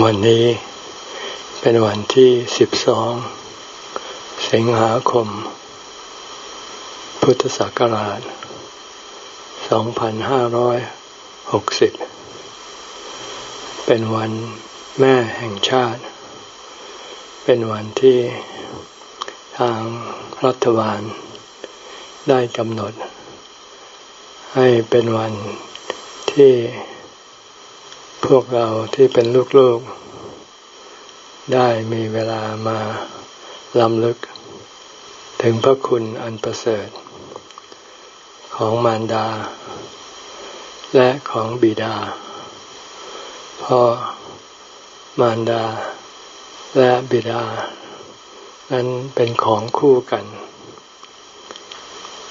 วันนี้เป็นวันที่สิบสองสิงหาคม พุทธศักราชสองพันห้าร้อยหกสิบเป็นวันแม่แห่งชาติ เป็นวันที่ทางรัฐบาลได้กำหนด ให้เป็นวันที่ พวกเราที่เป็นลูกๆ ได้มีเวลามาลำลึก ถึงพระคุณอันประเสริฐ ของมารดา และของบิดา เพราะมารดาและบิดา นั้นเป็นของคู่กัน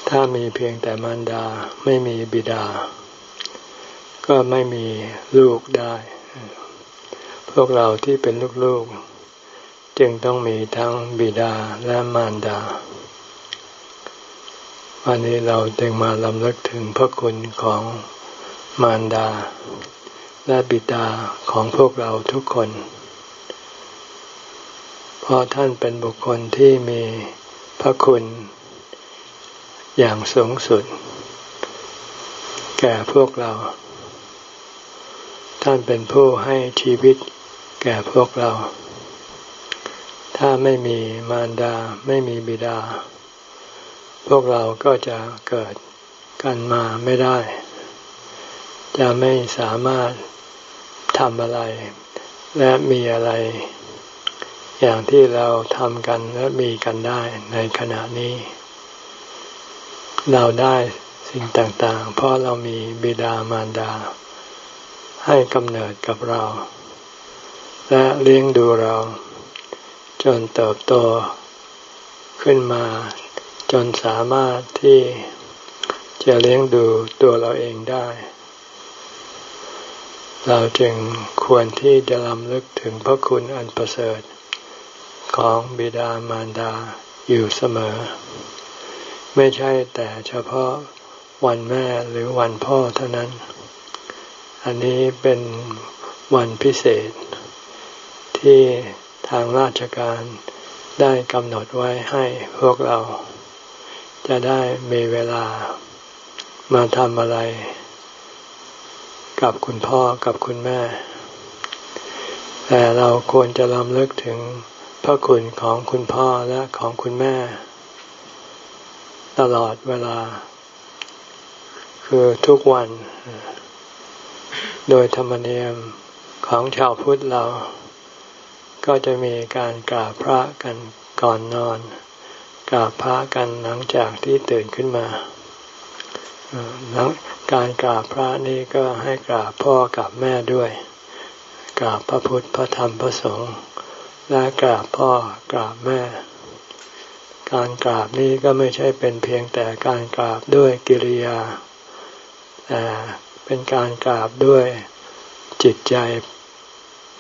ถ้ามีเพียงแต่มารดาไม่มีบิดา ก็ไม่มีลูกได้ พวกเราที่เป็นลูกๆ จึงต้องมีทั้งบิดาและมารดา วันนี้เราจึงมาลำลึกถึงพระคุณของมารดา และบิดาของพวกเราทุกคน เพราะท่านเป็นบุคคลที่มีพระคุณอย่างสูงสุด แก่พวกเรา ท่านเป็นผู้ให้ชีวิตแก่พวกเรา ถ้าไม่มีมารดาไม่มีบิดา พวกเราก็จะเกิดกันมาไม่ได้ จะไม่สามารถทำอะไร และมีอะไร อย่างที่เราทำกันและมีกันได้ในขณะนี้ เราได้สิ่งต่างๆ เพราะเรามีบิดามารดา ให้กำเนิดกับเรา และเลี้ยงดูเรา จนเติบโตขึ้นมา จนสามารถที่จะเลี้ยงดูตัวเราเองได้ เราจึงควรที่จะลำลึกถึงพระคุณอันประเสริฐ ของบิดามารดาอยู่เสมอ ไม่ใช่แต่เฉพาะวันแม่หรือวันพ่อเท่านั้น อันนี้เป็นวันพิเศษ ที่ทางราชการได้กำหนดไว้ให้พวกเรา จะได้มีเวลามาทำอะไร กับคุณพ่อกับคุณแม่ แต่เราควรจะลำลึกถึงพระคุณของคุณพ่อและของคุณแม่ ตลอดเวลา คือทุกวัน โดยธรรมเนียมของชาวพุทธเรา ก็จะมีการกราบพระกันก่อนนอน กราบพระกันหลังจากที่ตื่นขึ้นมาหลังการกราบพระนี่ก็ให้กราบพ่อกับแม่ด้วย กราบพระพุทธพระธรรมพระสงฆ์และกราบพ่อกราบแม่ การกราบนี้ก็ไม่ใช่เป็นเพียงแต่การกราบด้วยกิริยาแต่ เป็นการกราบด้วยจิตใจ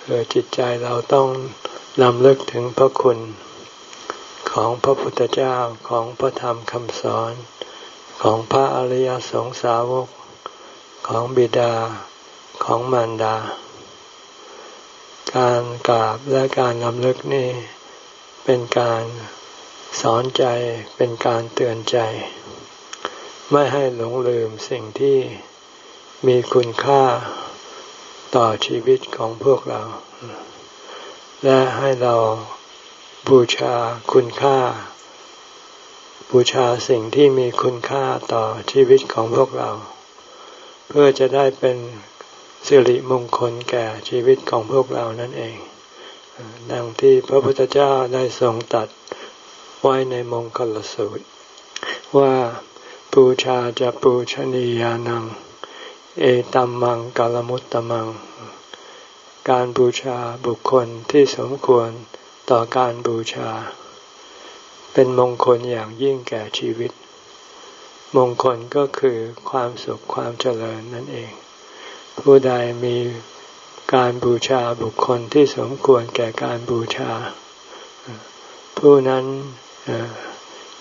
คือจิตใจเราต้องนำลึกถึงพระคุณของพระพุทธเจ้าของพระธรรมคำสอนของพระอริยสงสาวกของบิดาของมารดา การกราบและการนำลึกนี่เป็นการสอนใจเป็นการเตือนใจ ไม่ให้หลงลืมสิ่งที่ มีคุณค่าต่อชีวิตของพวกเรา และให้เราบูชาคุณค่า บูชาสิ่งที่มีคุณค่าต่อชีวิตของพวกเรา เพื่อจะได้เป็นสิริมงคลแก่ชีวิตของพวกเรานั่นเอง ดังที่พระพุทธเจ้าได้ทรงตัดไว้ในมงคลสูตร ว่าบูชาจะปูชนียานัง เอตัมมังกาลมุตตมัง การบูชาบุคคลที่สมควรต่อการบูชา เป็นมงคลอย่างยิ่งแก่ชีวิต มงคลก็คือความสุขความเจริญนั่นเอง ผู้ใดมีการบูชาบุคคลที่สมควรแก่การบูชา ผู้นั้น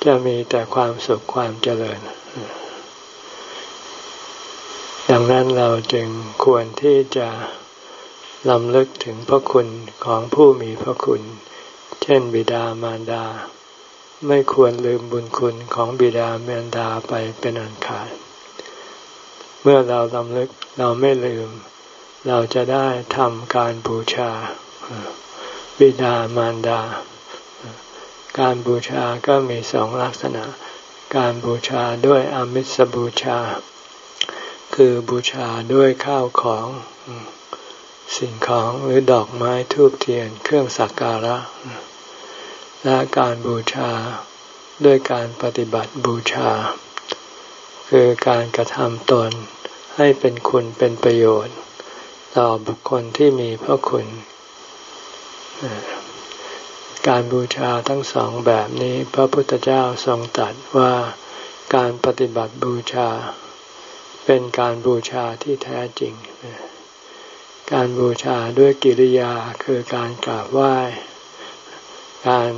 จะมีแต่ความสุขความเจริญ ดังนั้นเราจึงควรที่จะลำลึกถึงพระคุณของผู้มีพระคุณ เช่นบิดามารดา ไม่ควรลืมบุญคุณของบิดามารดาไปเป็นอันขาด เมื่อเราลำลึกเราไม่ลืม เราจะได้ทำการบูชา บิดามารดา การบูชาก็มีสองลักษณะ การบูชาด้วยอมิสบูชา คือบูชาด้วยข้าวของสิ่งของหรือดอกไม้ทูบเทียนเครื่องสักการะ และการบูชาด้วยการปฏิบัติบูชา คือการกระทำตนให้เป็นคุณเป็นประโยชน์ ต่อบุคคลที่มีพระคุณ การบูชาทั้งสองแบบนี้พระพุทธเจ้าทรงตรัสว่าการปฏิบัติบูชา เป็นการบูชาที่แท้จริง การบูชาด้วยกิริยาคือการกราบไหว้ การ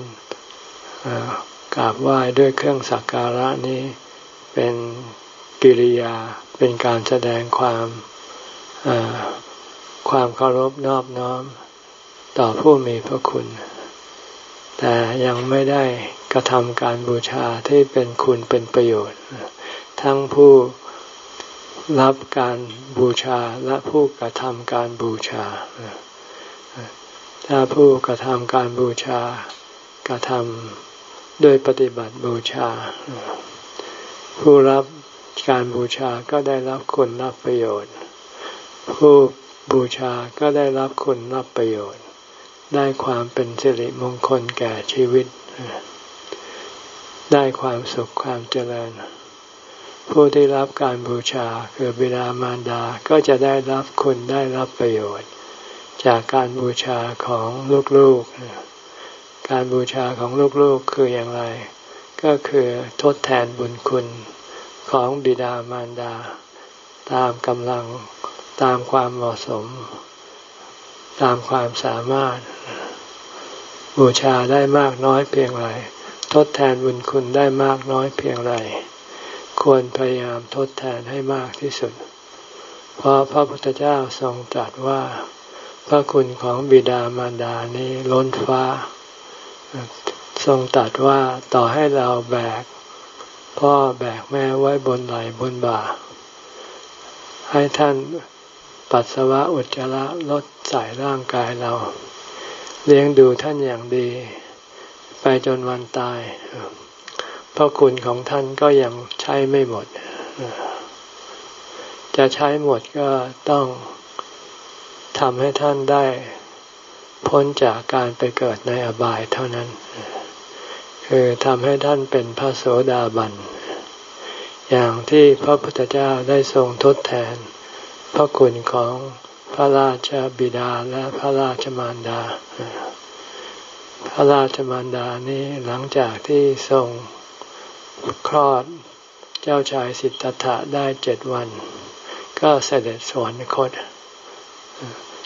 กราบไหว้ด้วยเครื่องสักการะนี้เป็นกิริยาเป็นการแสดงความความเคารพนอบน้อม ต่อผู้มีพระคุณ แต่ยังไม่ได้กระทำการบูชาที่เป็นคุณเป็นประโยชน์ ทั้งผู้ รับการบูชาและผู้กระทำการบูชา ถ้าผู้กระทำการบูชากระทำด้วยปฏิบัติบูชา ผู้รับการบูชาก็ได้รับคุณรับประโยชน์ ผู้บูชาก็ได้รับคุณรับประโยชน์ ได้ความเป็นสิริมงคลแก่ชีวิต ได้ความสุขความเจริญ ผู้ที่รับการบูชาคือบิดามารดาก็จะได้รับคุณได้รับประโยชน์ จากการบูชาของลูกๆ การบูชาของลูกๆคืออย่างไร ก็คือทดแทนบุญคุณของบิดามารดา ตามกำลังตามความเหมาะสม ตามความสามารถ บูชาได้มากน้อยเพียงไรทดแทนบุญคุณได้มากน้อยเพียงไร ควรพยายามทดแทนให้มากที่สุด เพราะพระพุทธเจ้าทรงตรัสว่า พระคุณของบิดามารดานี้ล้นฟ้า ทรงตรัสว่าต่อให้เราแบก พ่อแบกแม่ไว้บนไหล่บนบ่า ให้ท่านปัสสาวะอุจจาระลดใส่ร่างกายเรา เลี้ยงดูท่านอย่างดี ไปจนวันตาย พระคุณของท่านก็ยังใช้ไม่หมด จะใช้หมดก็ต้องทำให้ท่านได้พ้นจากการไปเกิดในอบายเท่านั้น คือทำให้ท่านเป็นพระโสดาบัน อย่างที่พระพุทธเจ้าได้ทรงทดแทน พระคุณของพระราชบิดาและพระราชมารดา พระราชมารดานี้หลังจากที่ทรง คลอดเจ้าชายสิทธัตถะได้เจ็ดวัน ก็เสด็จสวรรคต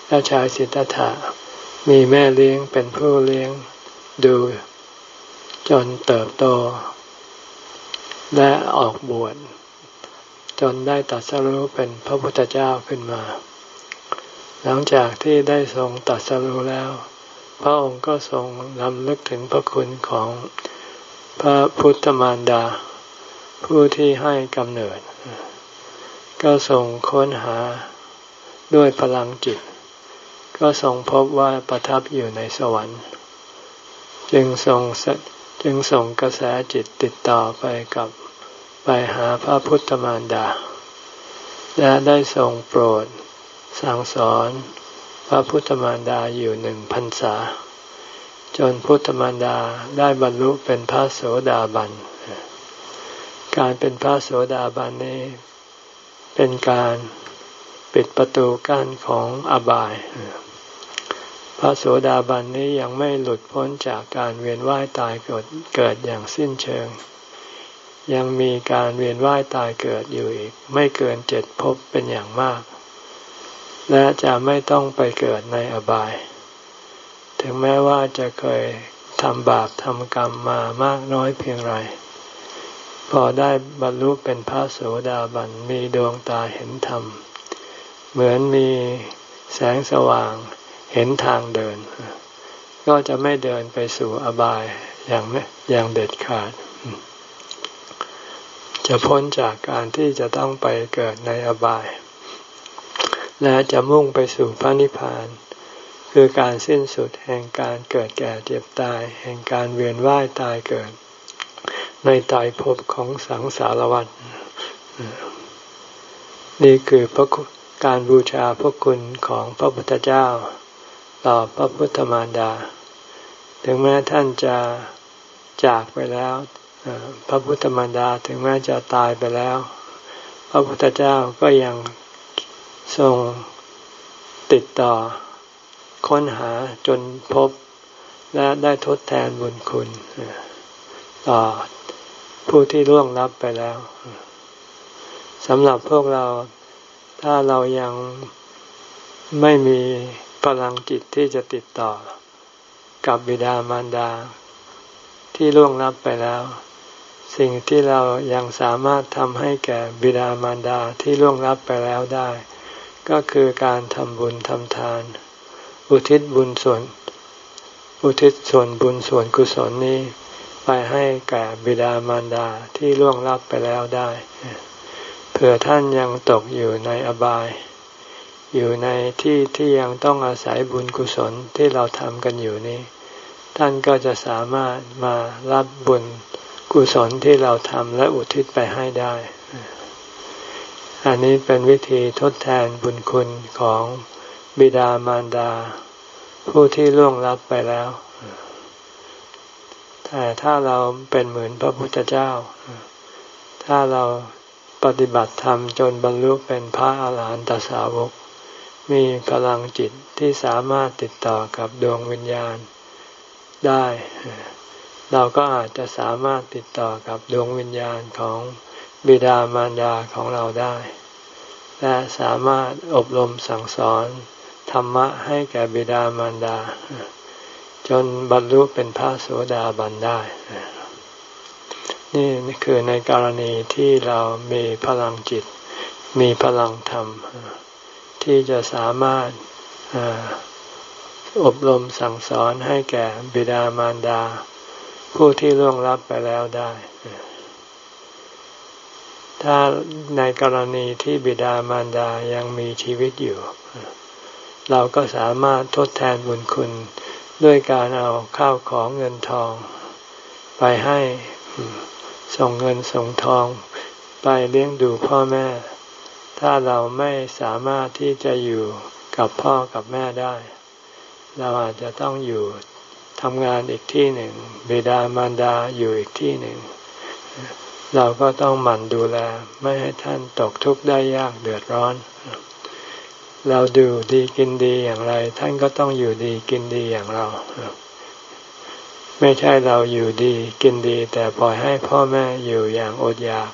เจ้าชายสิทธัตถะมีแม่เลี้ยงเป็นผู้เลี้ยงดู จนเติบโต และออกบวชจนได้ตัดสรู้เป็นพระพุทธเจ้าขึ้นมา หลังจากที่ได้ทรงตัดสรู้แล้ว พระองค์ก็ทรงลำลึกถึงพระคุณของ พระพุทธมารดา ผู้ที่ให้กำเนิด ก็ทรงค้นหาด้วยพลังจิต ก็ทรงพบว่าประทับอยู่ในสวรรค์ จึงทรงจึงส่งกระแสจิตติดต่อไปกับไปหาพระพุทธมารดา และได้ทรงโปรดสั่งสอนพระพุทธมารดาอยู่หนึ่งพรรษา จนพุทธมารดาได้บรรลุเป็นพระโสดาบัน การเป็นพระโสดาบันนี้ เป็นการปิดประตูกั้นของอบาย พระโสดาบันนี้ยังไม่หลุดพ้นจากการเวียนว่ายตายเกิดเกิดอย่างสิ้นเชิง ยังมีการเวียนว่ายตายเกิดอยู่อีก ไม่เกินเจ็ดภพเป็นอย่างมาก และจะไม่ต้องไปเกิดในอบาย ถึงแม้ว่าจะเคยทำบาปทำกรรมมามากน้อยเพียงไร พอได้บรรลุเป็นพระโสดาบันมีดวงตาเห็นธรรม เหมือนมีแสงสว่างเห็นทางเดิน ก็จะไม่เดินไปสู่อบายอย่างอย่างเด็ดขาด จะพ้นจากการที่จะต้องไปเกิดในอบาย และจะมุ่งไปสู่พระนิพพาน คือการสิ้นสุดแห่งการเกิดแก่เจ็บตาย แห่งการเวียนว่ายตายเกิด ในตายภพของสังสารวัฏนี่คือพระการบูชาพระคุณของพระพุทธเจ้า ต่อพระพุทธมารดา ถึงแม้ท่านจะจากไปแล้วพระพุทธมารดาถึงแม้จะตายไปแล้ว พระพุทธเจ้าก็ยังทรงติดต่อ ค้นหาจนพบและได้ทดแทนบุญคุณต่อผู้ที่ล่วงลับไปแล้วสำหรับพวกเราถ้าเรายังไม่มีพลังจิตที่จะติดต่อกับบิดามารดา ที่ล่วงลับไปแล้ว สิ่งที่เรายังสามารถทำให้แก่บิดามารดาที่ล่วงลับไปแล้วได้ ก็คือการทำบุญทำทาน อุทิศบุญส่วน อุทิศส่วนบุญส่วนกุศลนี้ ไปให้แก่บิดามารดาที่ล่วงลับไปแล้วได้เผื่อท่านยังตกอยู่ในอบาย อยู่ในที่ที่ยังต้องอาศัยบุญกุศลที่เราทำกันอยู่นี้ ท่านก็จะสามารถมารับบุญกุศลที่เราทำและอุทิศไปให้ได้ อันนี้เป็นวิธีทดแทนบุญคุณของ บิดามารดา ผู้ที่ล่วงลับไปแล้ว แต่ถ้าเราเป็นเหมือนพระพุทธเจ้า ถ้าเราปฏิบัติธรรมจนบรรลุเป็นพระอาหารหันตสาวก มีพลังจิตที่สามารถติดต่อกับดวงวิญญาณได้ เราก็อาจจะสามารถติดต่อกับดวงวิญญาณของบิดามารดาของเราได้ และสามารถอบรมสั่งสอน ธรรมะให้แก่บิดามารดา จนบรรลุเป็นพระโสดาบันได้ นี่คือในกรณีที่เรามีพลังจิต มีพลังธรรม ที่จะสามารถอบรมสั่งสอนให้แก่บิดามารดา ผู้ที่ล่วงลับไปแล้วได้ ถ้าในกรณีที่บิดามารดายังมีชีวิตอยู่ เราก็สามารถทดแทนบุญคุณด้วยการเอาข้าวของเงินทอง ไปให้ส่งเงินส่งทอง ไปเลี้ยงดูพ่อแม่ ถ้าเราไม่สามารถที่จะอยู่กับพ่อกับแม่ได้ เราอาจจะต้องอยู่ทำงานอีกที่หนึ่งบิดามารดาอยู่อีกที่หนึ่ง เราก็ต้องหมั่นดูแล ไม่ให้ท่านตกทุกข์ได้ยากเดือดร้อน เราดูดีกินดีอย่างไร ท่านก็ต้องอยู่ดีกินดีอย่างเรา ไม่ใช่เราอยู่ดีกินดี แต่ปล่อยให้พ่อแม่อยู่อย่างอดอยาก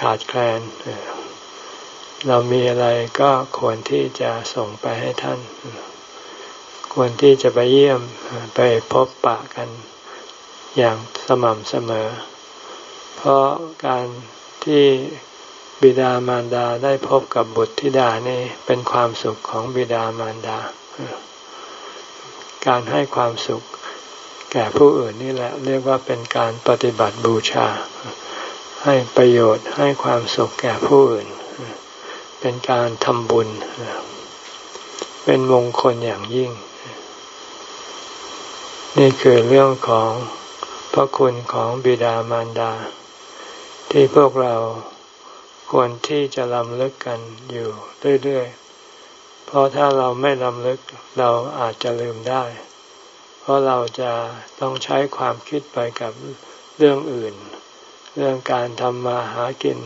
ขาดแคลน เรามีอะไรก็ควรที่จะส่งไปให้ท่าน ควรที่จะไปเยี่ยมไปพบปะกันอย่างสม่ำเสมอ เพราะการที่ บิดามารดาได้พบกับบุตรธิดานี่เป็นความสุขของบิดามารดา การให้ความสุข แก่ผู้อื่นนี่แหละ เรียกว่าเป็นการปฏิบัติบูชา ให้ประโยชน์ให้ความสุขแก่ผู้อื่น เป็นการทำบุญ เป็นมงคลอย่างยิ่ง นี่คือเรื่องของพระคุณของบิดามารดา ที่พวกเรา ควรที่จะลำลึกกันอยู่เรื่อยๆ เพราะถ้าเราไม่ลำลึกเราอาจจะลืมได้ เพราะเราจะต้องใช้ความคิดไปกับเรื่องอื่น เรื่องการทำมาหากิน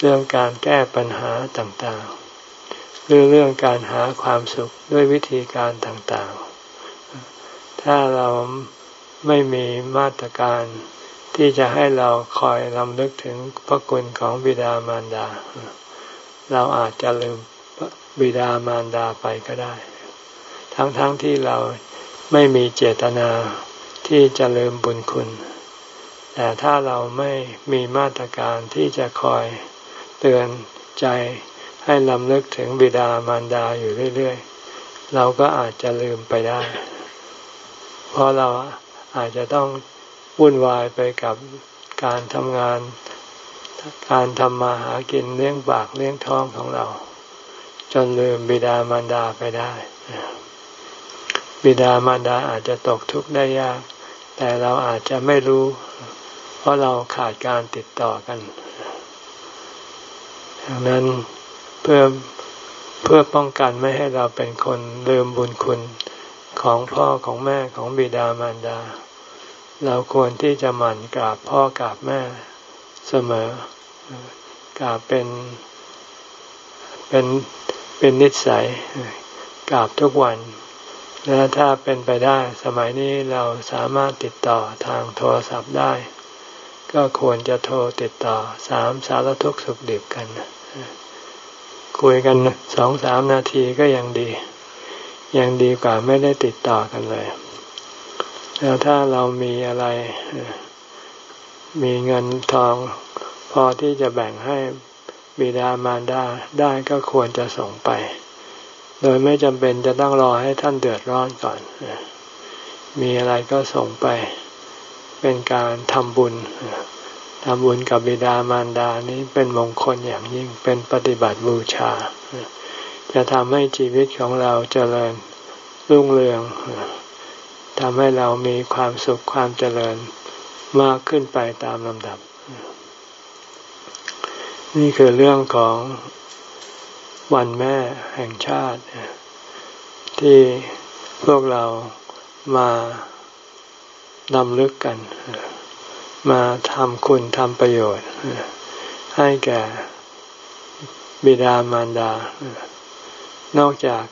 เรื่องการแก้ปัญหาต่างๆ หรือเรื่องการหาความสุขด้วยวิธีการต่างๆ ถ้าเราไม่มีมาตรการ ที่จะให้เราคอยลำลึกถึงพระคุณของบิดามารดา เราอาจจะลืมบิดามารดาไปก็ได้ ทั้งๆทที่เราไม่มีเจตนาที่จะลืมบุญคุณ แต่ถ้าเราไม่มีมาตรการที่จะคอยเตือนใจให้ลำลึกถึงบิดามารดาอยู่เรื่อยๆ เราก็อาจจะลืมไปได้ เพราะเราอาจจะต้อง วุ่นวายไปกับการทำงาน การทำมาหากินเลี้ยงปากเลี้ยงท้องของเรา จนลืมบิดามารดาไปได้ บิดามารดาอาจจะตกทุกข์ได้ยาก แต่เราอาจจะไม่รู้ เพราะเราขาดการติดต่อกันดังนั้นเพื่อเพื่อป้องกันไม่ให้เราเป็นคนลืมบุญคุณของพ่อของแม่ของบิดามารดา เราควรที่จะหมั่นกราบพ่อกราบแม่เสมอกราบเป็นเป็นเป็นนิสัยกราบทุกวัน และถ้าเป็นไปได้สมัยนี้เราสามารถติดต่อทางโทรศัพท์ได้ ก็ควรจะโทรติดต่อสามสารทุกสุขดิบกัน คุยกันสองสามนาทีก็ยังดี ยังดีกว่าไม่ได้ติดต่อกันเลย แล้วถ้าเรามีอะไร มีเงินทอง พอที่จะแบ่งให้บิดามารดาได้ก็ควรจะส่งไป โดยไม่จำเป็นจะต้องรอให้ท่านเดือดร้อนก่อน มีอะไรก็ส่งไป เป็นการทำบุญทำบุญกับบิดามารดานี้เป็นมงคลอย่างยิ่งเป็นปฏิบัติบูชา จะทำให้ชีวิตของเราเจริญรุ่งเรือง ทำให้เรามีความสุขความเจริญมากขึ้นไปตามลำดับ นี่คือเรื่องของวันแม่แห่งชาติ ที่พวกเรามาดำลึกกัน มาทำคุณทำประโยชน์ ให้แก่บิดามารดา นอกจาก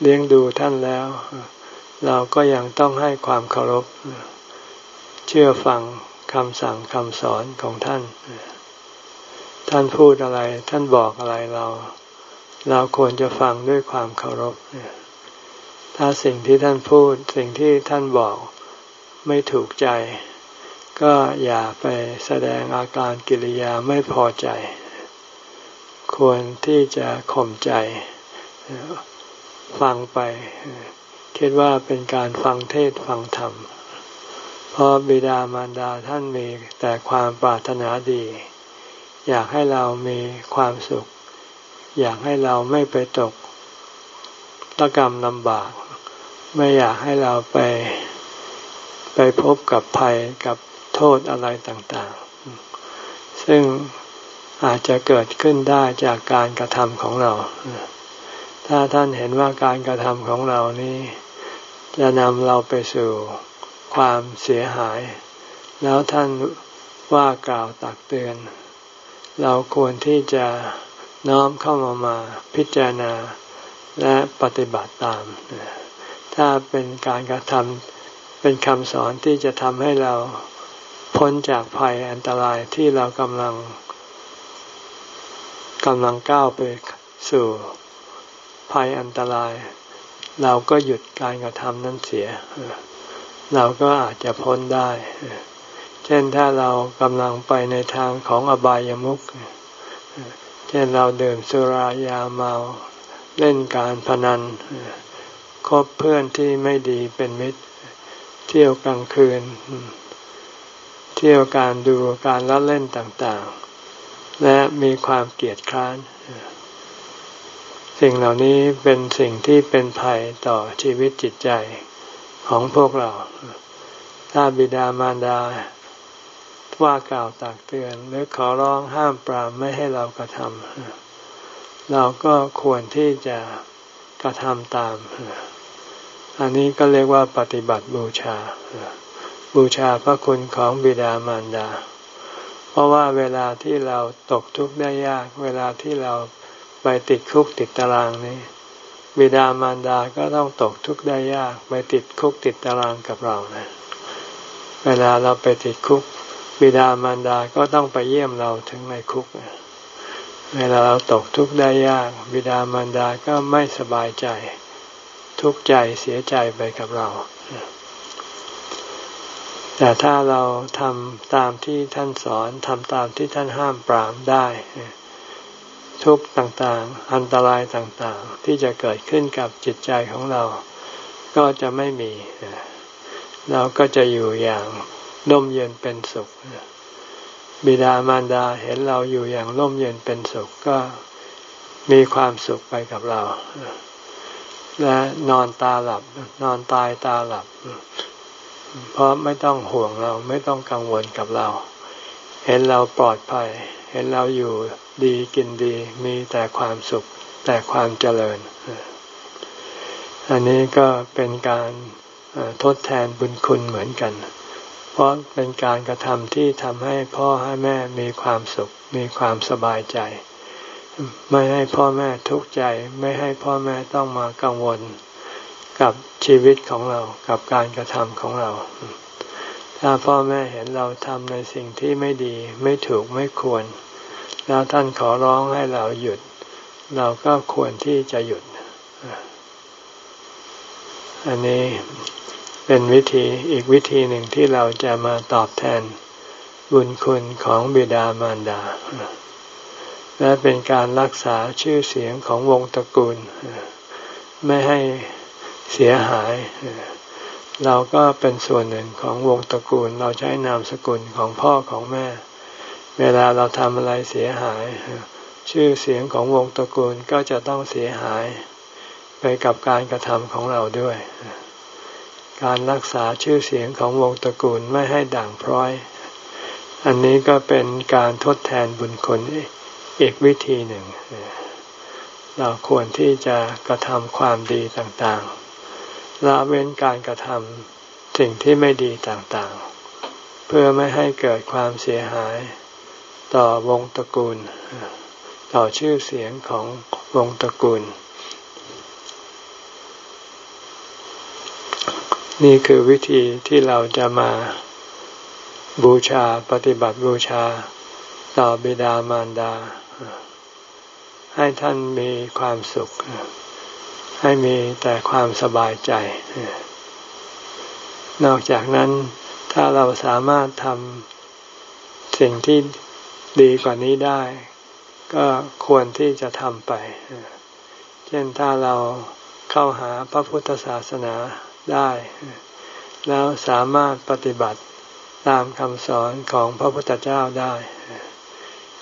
เลี้ยงดูท่านแล้ว เราก็ยังต้องให้ความเคารพ เชื่อฟังคำสั่งคำสอนของท่าน ท่านพูดอะไร ท่านบอกอะไรเรา เราควรจะฟังด้วยความเคารพ ถ้าสิ่งที่ท่านพูด สิ่งที่ท่านบอกไม่ถูกใจ ก็อย่าไปแสดงอาการกิริยาไม่พอใจ ควรที่จะข่มใจ ฟังไป คิดว่าเป็นการฟังเทศฟังธรรม เพราะบิดามารดาท่านมีแต่ความปรารถนาดี อยากให้เรามีความสุข อยากให้เราไม่ไปตกตะกรรมลำบาก ไม่อยากให้เราไปไปพบกับภัยกับโทษอะไรต่างๆ ซึ่งอาจจะเกิดขึ้นได้จากการกระทำของเรา ถ้าท่านเห็นว่าการกระทำของเรานี้ จะนำเราไปสู่ความเสียหาย แล้วท่านว่ากล่าวตักเตือน เราควรที่จะน้อมเข้ามามาพิจารณาและปฏิบัติตาม ถ้าเป็นการกระทำเป็นคำสอนที่จะทำให้เราพ้นจากภัยอันตรายที่เรากำลังกำลังก้าวไปสู่ภัยอันตราย เราก็หยุดการกระทำนั้นเสีย เราก็อาจจะพ้นได้ เช่นถ้าเรากำลังไปในทางของอบายามุขเช่นเราดื่มสุรายาเมาเล่นการพนันคบเพื่อนที่ไม่ดีเป็นมิตร เที่ยวกลางคืน เที่ยวการดูการละเล่นต่างๆ และมีความเกลียดคร้าน สิ่งเหล่านี้เป็นสิ่งที่เป็นภัยต่อชีวิตจิตใจของพวกเรา ถ้าบิดามารดาว่ากล่าวตักเตือน หรือขอร้องห้ามปรามไม่ให้เรากระทำเราก็ควรที่จะกระทำตาม อันนี้ก็เรียกว่าปฏิบัติบูชา บูชาพระคุณของบิดามารดา เพราะว่าเวลาที่เราตกทุกข์ได้ยาก เวลาที่เรา ไปติดคุกติดตารางนี้บิดามารดาก็ต้องตกทุกข์ได้ยากไปติดคุกติดตารางกับเรานะเวลาเราไปติดคุก บิดามารดาก็ต้องไปเยี่ยมเราถึงในคุก เวลาเราตกทุกข์ได้ยาก บิดามารดาก็ไม่สบายใจ ทุกข์ใจเสียใจไปกับเรา แต่ถ้าเราทำตามที่ท่านสอนทำตามที่ท่านห้ามปรามได้ ทุกข์ต่างๆ อันตรายต่างๆ ที่จะเกิดขึ้นกับจิตใจของเรา ก็จะไม่มี เราก็จะอยู่อย่างร่มเย็นเป็นสุข บิดามารดาเห็นเราอยู่อย่างร่มเย็นเป็นสุขก็มีความสุขไปกับเรา และนอนตาหลับ นอนตายตาหลับ เพราะไม่ต้องห่วงเราไม่ต้องกังวลกับเรา เห็นเราปลอดภัย เห็นเราอยู่ ดีกินดีมีแต่ความสุขแต่ความเจริญ อันนี้ก็เป็นการทดแทนบุญคุณเหมือนกัน เพราะเป็นการกระทำที่ทำให้พ่อให้แม่มีความสุข มีความสบายใจ ไม่ให้พ่อแม่ทุกข์ใจ ไม่ให้พ่อแม่ต้องมากังวลกับชีวิตของเรากับการกระทำของเรา ถ้าพ่อแม่เห็นเราทำในสิ่งที่ไม่ดี ไม่ถูกไม่ควร แล้วท่านขอร้องให้เราหยุด เราก็ควรที่จะหยุด อันนี้เป็นวิธีอีกวิธีหนึ่งที่เราจะมาตอบแทนบุญคุณของบิดามารดา และเป็นการรักษาชื่อเสียงของวงตระกูล ไม่ให้เสียหาย เราก็เป็นส่วนหนึ่งของวงตระกูล เราใช้นามสกุลของพ่อของแม่ เวลาเราทำอะไรเสียหาย ชื่อเสียงของวงตระกูลก็จะต้องเสียหาย ไปกับการกระทำของเราด้วย การรักษาชื่อเสียงของวงตระกูลไม่ให้ด่างพร้อย อันนี้ก็เป็นการทดแทนบุญคุณอีกวิธีหนึ่ง เราควรที่จะกระทำความดีต่างๆ ละเว้นการกระทำสิ่งที่ไม่ดีต่างๆ เพื่อไม่ให้เกิดความเสียหาย ต่อวงตระกูล ต่อชื่อเสียงของวงตระกูล นี่คือวิธีที่เราจะมาบูชาปฏิบัติบูชา ต่อบิดามารดา ให้ท่านมีความสุข ให้มีแต่ความสบายใจ นอกจากนั้นถ้าเราสามารถทำสิ่งที่ ดีกว่านี้ได้ ก็ควรที่จะทำไป เช่นถ้าเราเข้าหาพระพุทธศาสนาได้ แล้วสามารถปฏิบัติตามคำสอนของพระพุทธเจ้าได้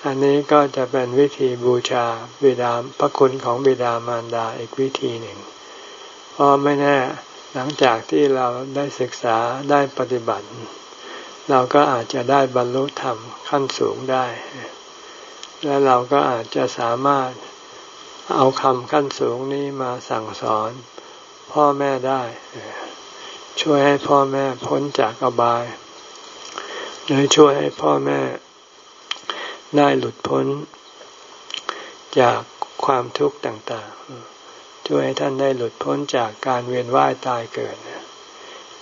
อันนี้ก็จะเป็นวิธีบูชาบิดาพระคุณของบิดามารดาอีกวิธีหนึ่ง เพราะไม่แน่หลังจากที่เราได้ศึกษาได้ปฏิบัติ เราก็อาจจะได้บรรลุธรรมขั้นสูงได้ และเราก็อาจจะสามารถเอาคำขั้นสูงนี้มาสั่งสอน พ่อแม่ได้ ช่วยให้พ่อแม่พ้นจากอบาย หรือช่วยให้พ่อแม่ได้หลุดพ้น จากความทุกข์ต่างๆ ช่วยให้ท่านได้หลุดพ้นจากการเวียนว่ายตายเกิด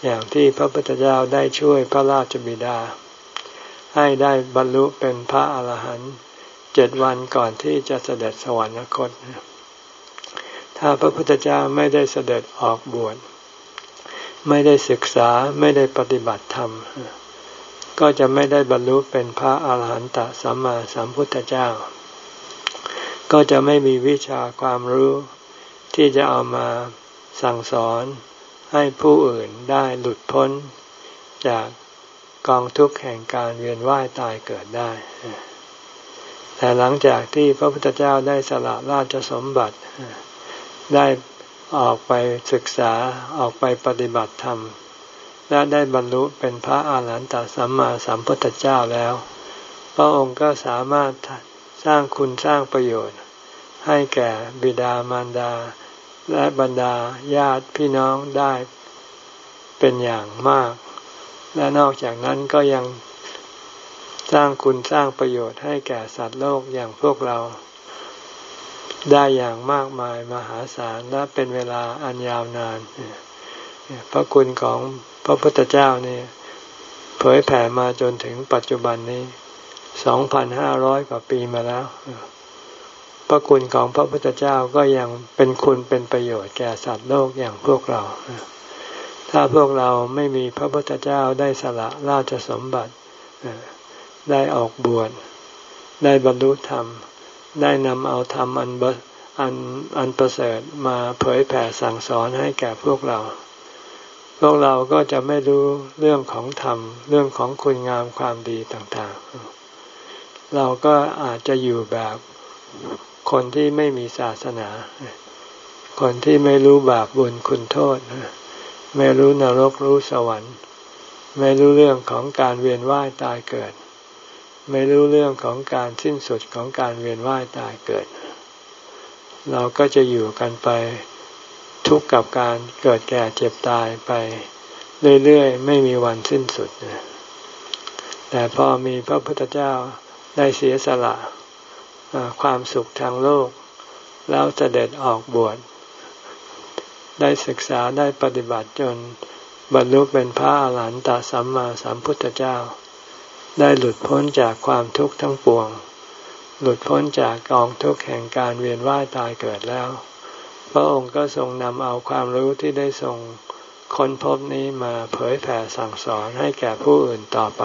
อย่างที่พระพุทธเจ้าได้ช่วยพระราชบิดา ให้ได้บรรลุเป็นพระอาหารหันต์เจ็ดวันก่อนที่จะเสด็จสวรรคต ถ้าพระพุทธเจ้าไม่ได้เสด็จออกบวช ไม่ได้ศึกษาไม่ได้ปฏิบัติธรรม ก็จะไม่ได้บรรลุเป็นพระอาหารหันตสัมมาสัมพุทธเจ้า ก็จะไม่มีวิชาความรู้ที่จะเอามาสั่งสอน ให้ผู้อื่นได้หลุดพ้น จากกองทุกข์แห่งการเวียนว่ายตายเกิดได้ แต่หลังจากที่พระพุทธเจ้าได้สละราชสมบัติ ได้ออกไปศึกษาออกไปปฏิบัติธรรม และได้บรรลุเป็นพระอาหารหันตสัมมาสัมพุทธเจ้าแล้ว พระองค์ก็สามารถสร้างคุณสร้างประโยชน์ ให้แก่บิดามารดา และบรรดาญาติพี่น้องได้เป็นอย่างมาก และนอกจากนั้นก็ยังสร้างคุณสร้างประโยชน์ให้แก่สัตว์โลกอย่างพวกเรา ได้อย่างมากมายมหาศาลและเป็นเวลาอันยาวนาน พระคุณของพระพุทธเจ้านี่เผยแผ่มาจนถึงปัจจุบันนี้สองพันห้าร้อยกว่าปีมาแล้ว พระคุณของพระพุทธเจ้าก็ยังเป็นคุณเป็นประโยชน์แก่สัตว์โลกอย่างพวกเรา ถ้าพวกเราไม่มีพระพุทธเจ้าได้สละราชสมบัติ ได้ออกบวช ได้บรรลุธรรม ได้นำเอาธรรมอันบอันอันประเสริฐมาเผยแผ่สั่งสอนให้แก่พวกเรา พวกเราก็จะไม่รู้เรื่องของธรรม เรื่องของคุณงามความดีต่างๆ เราก็อาจจะอยู่แบบ คนที่ไม่มีศาสนา คนที่ไม่รู้บาปบุญคุณโทษ ไม่รู้นรกรู้สวรรค์ ไม่รู้เรื่องของการเวียนว่ายตายเกิด ไม่รู้เรื่องของการสิ้นสุดของการเวียนว่ายตายเกิด เราก็จะอยู่กันไปทุกข์กับการเกิดแก่เจ็บตายไปเรื่อยๆ ไม่มีวันสิ้นสุด แต่พอมีพระพุทธเจ้าได้เสียสละ ความสุขทางโลก แล้วเสด็จออกบวช ได้ศึกษาได้ปฏิบัติจนบรรลุเป็นพระอรหันตสัมมาสัมพุทธเจ้า ได้หลุดพ้นจากความทุกข์ทั้งปวง หลุดพ้นจากกองทุกข์แห่งการเวียนว่ายตายเกิดแล้ว พระองค์ก็ทรงนำเอาความรู้ที่ได้ทรงค้นพบนี้มาเผยแผ่สั่งสอนให้แก่ผู้อื่นต่อไป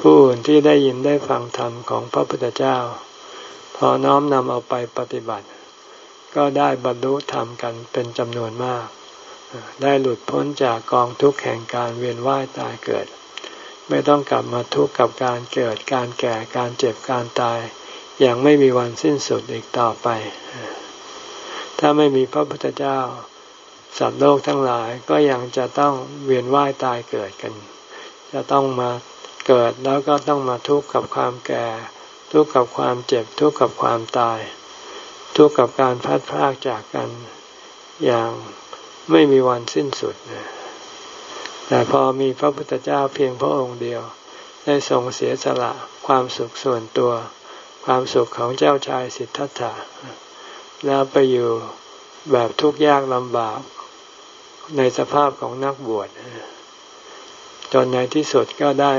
ผู้อื่นที่ได้ยินได้ฟังธรรมของพระพุทธเจ้า พอน้อมนำเอาไปปฏิบัติ ก็ได้บรรลุธรรมกันเป็นจำนวนมาก ได้หลุดพ้นจากกองทุกข์แห่งการเวียนว่ายตายเกิด ไม่ต้องกลับมาทุกข์กับการเกิดการแก่การเจ็บการตาย อย่างไม่มีวันสิ้นสุดอีกต่อไป ถ้าไม่มีพระพุทธเจ้า สัตว์โลกทั้งหลายก็ยังจะต้องเวียนว่ายตายเกิดกัน จะต้องมาเกิดแล้วก็ต้องมาทุกข์กับความแก่ ทุกข์กับความเจ็บ ทุกข์กับความตาย ทุกข์กับการพัดพรากจากกันอย่างไม่มีวันสิ้นสุด แต่พอมีพระพุทธเจ้าเพียงพระองค์เดียว ได้ทรงเสียสละความสุขส่วนตัว ความสุขของเจ้าชายสิทธัตถะแล้วไปอยู่แบบทุกข์ยากลำบากในสภาพของนักบวชจนในที่สุดก็ได้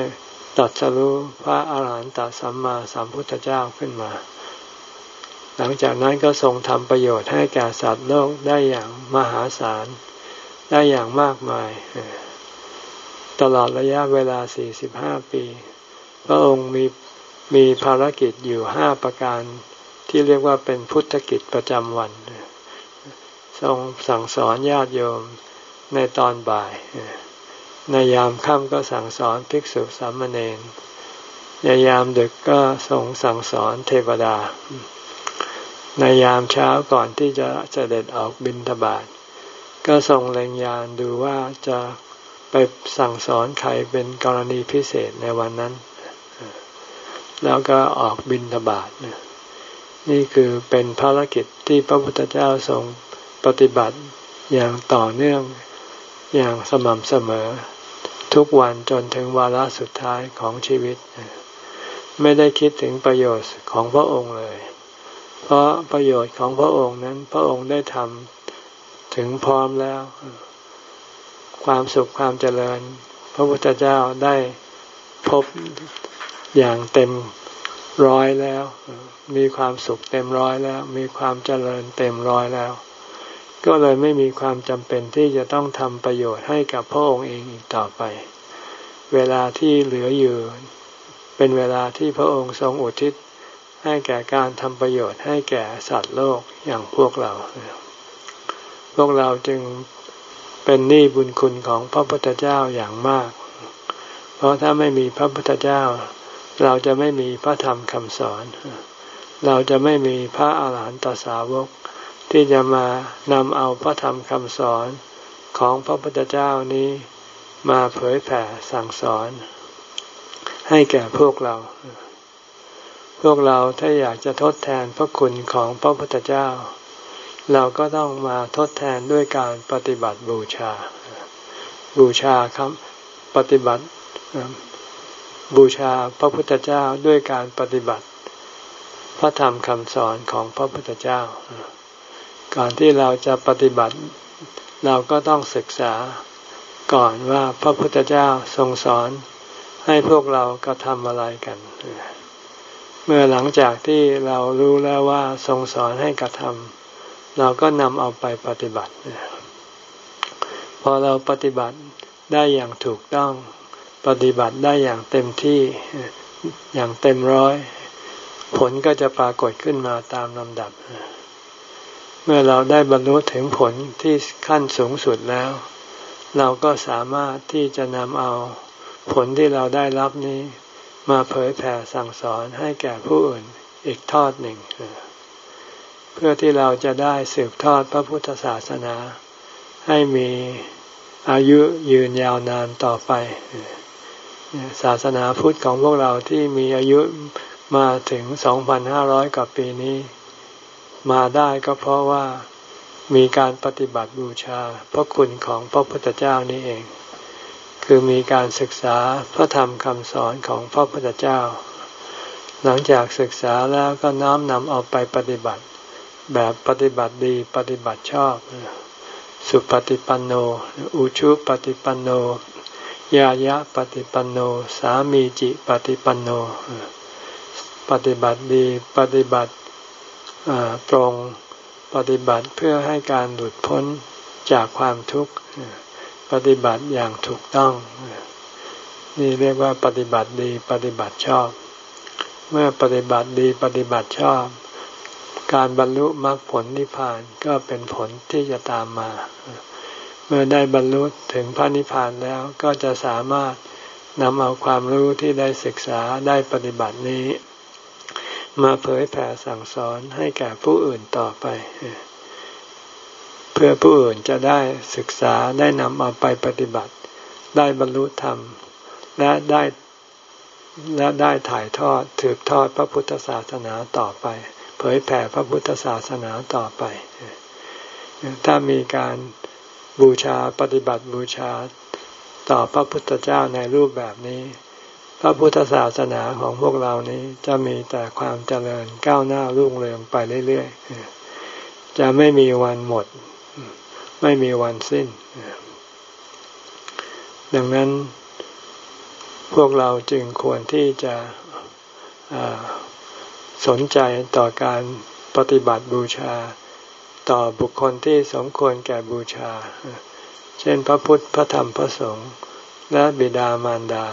ตัดสรู้พระอาหารหันตสัมมาสัมพุทธเจ้าขึ้นมา หลังจากนั้นก็ทรงทำประโยชน์ให้แก่สัตว์โลกได้อย่างมหาศาล ได้อย่างมากมาย ตลอดระยะเวลา 45 ปี พระองค์มีมีภารกิจอยู่ห้าประการที่เรียกว่าเป็นพุทธกิจประจำวัน ทรงสั่งสอนญาติโยมในตอนบ่าย ในยามค่ำก็สั่งสอนภิกษุสามเณรในยามดึกก็ทรงสั่งสอนเทวดา ในยามเช้าก่อนที่จะเสด็จออกบินทบาทก็ทรงเล็งยานดูว่าจะไปสั่งสอนใครเป็นกรณีพิเศษในวันนั้น แล้วก็ออกบินทบาทนี่คือเป็นภารกิจที่พระพุทธเจ้าทรงปฏิบัติอย่างต่อเนื่องอย่างสม่ำเสมอ ทุกวันจนถึงวาระสุดท้ายของชีวิต ไม่ได้คิดถึงประโยชน์ของพระองค์เลย เพราะประโยชน์ของพระองค์นั้นพระองค์ได้ทำถึงพร้อมแล้ว ความสุขความเจริญ พระพุทธเจ้าได้พบอย่างเต็มร้อยแล้ว มีความสุขเต็มร้อยแล้ว มีความเจริญเต็มร้อยแล้ว ก็เลยไม่มีความจำเป็นที่จะต้องทำประโยชน์ให้กับพระองค์เองอีกต่อไป เวลาที่เหลืออยู่เป็นเวลาที่พระองค์ทรงอุทิศให้แก่การทำประโยชน์ให้แก่สัตว์โลกอย่างพวกเรา พวกเราจึงเป็นหนี้บุญคุณของพระพุทธเจ้าอย่างมาก เพราะถ้าไม่มีพระพุทธเจ้า เราจะไม่มีพระธรรมคำสอน เราจะไม่มีพระอาหารหันตสาวก ที่จะมานำเอาพระธรรมคำสอนของพระพุทธเจ้านี้มาเผยแผ่สั่งสอน ให้แก่พวกเรา พวกเราถ้าอยากจะทดแทนพระคุณของพระพุทธเจ้า เราก็ต้องมาทดแทนด้วยการปฏิบัติบูชา บูชาครับปฏิบัติบูชาพระพุทธเจ้าด้วยการปฏิบัติ พระธรรมคำสอนของพระพุทธเจ้า ก่อนที่เราจะปฏิบัติ เราก็ต้องศึกษาก่อนว่าพระพุทธเจ้าทรงสอนให้พวกเรากระทำอะไรกัน เมื่อหลังจากที่เรารู้แล้วว่าทรงสอนให้กระทำเราก็นำเอาไปปฏิบัติ พอเราปฏิบัติได้อย่างถูกต้อง ปฏิบัติได้อย่างเต็มที่อย่างเต็มร้อย ผลก็จะปรากฏขึ้นมาตามลำดับ เมื่อเราได้บรรลุถึงผลที่ขั้นสูงสุดแล้ว เราก็สามารถที่จะนำเอาผลที่เราได้รับนี้ มาเผยแผ่สั่งสอนให้แก่ผู้อื่นอีกทอดหนึ่ง เพื่อที่เราจะได้สืบทอดพระพุทธศาสนา ให้มีอายุยืนยาวนานต่อไป ศาสนาพุทธของพวกเราที่มีอายุมาถึง 2,500 กว่าปีนี้ มาได้ก็เพราะว่ามีการปฏิบัติบูชาพระคุณของพระพุทธเจ้านี่เอง คือมีการศึกษาพระธรรมคำสอนของพระพุทธเจ้า หลังจากศึกษาแล้วก็น้อมนำเอาไปปฏิบัติ แบบปฏิบัติดีปฏิบัติชอบ สุปฏิปันโน อุชุปฏิปันโน ยายะปฏิปันโน สามีจิปฏิปันโน ปฏิบัติดีปฏิบัติ ตรงปฏิบัติเพื่อให้การหลุดพ้นจากความทุกข์ปฏิบัติอย่างถูกต้อง นี่เรียกว่าปฏิบัติดีปฏิบัติชอบ เมื่อปฏิบัติดีปฏิบัติชอบ การบรรลุมรรคผลนิพพานก็เป็นผลที่จะตามมา เมื่อได้บรรลุถึงพระนิพพานแล้วก็จะสามารถนำเอาความรู้ที่ได้ศึกษาได้ปฏิบัตินี้ มาเผยแผ่สั่งสอนให้แก่ผู้อื่นต่อไป เพื่อผู้อื่นจะได้ศึกษาได้นำเอาไปปฏิบัติ ได้บรรลุธรรม และได้และได้ถ่ายทอดถือทอดพระพุทธศาสนาต่อไป เผยแผ่พระพุทธศาสนาต่อไป ถ้ามีการบูชาปฏิบัติบูชาต่อพระพุทธเจ้าในรูปแบบนี้ พระพุทธศาสนาของพวกเรานี้จะมีแต่ความเจริญก้าวหน้ารุ่งเรืองไปเรื่อยๆ จะไม่มีวันหมด ไม่มีวันสิ้น ดังนั้นพวกเราจึงควรที่จะสนใจต่อการปฏิบัติบูชา ต่อบุคคลที่สมควรแก่บูชา เช่นพระพุทธพระธรรมพระสงฆ์และบิดามารดา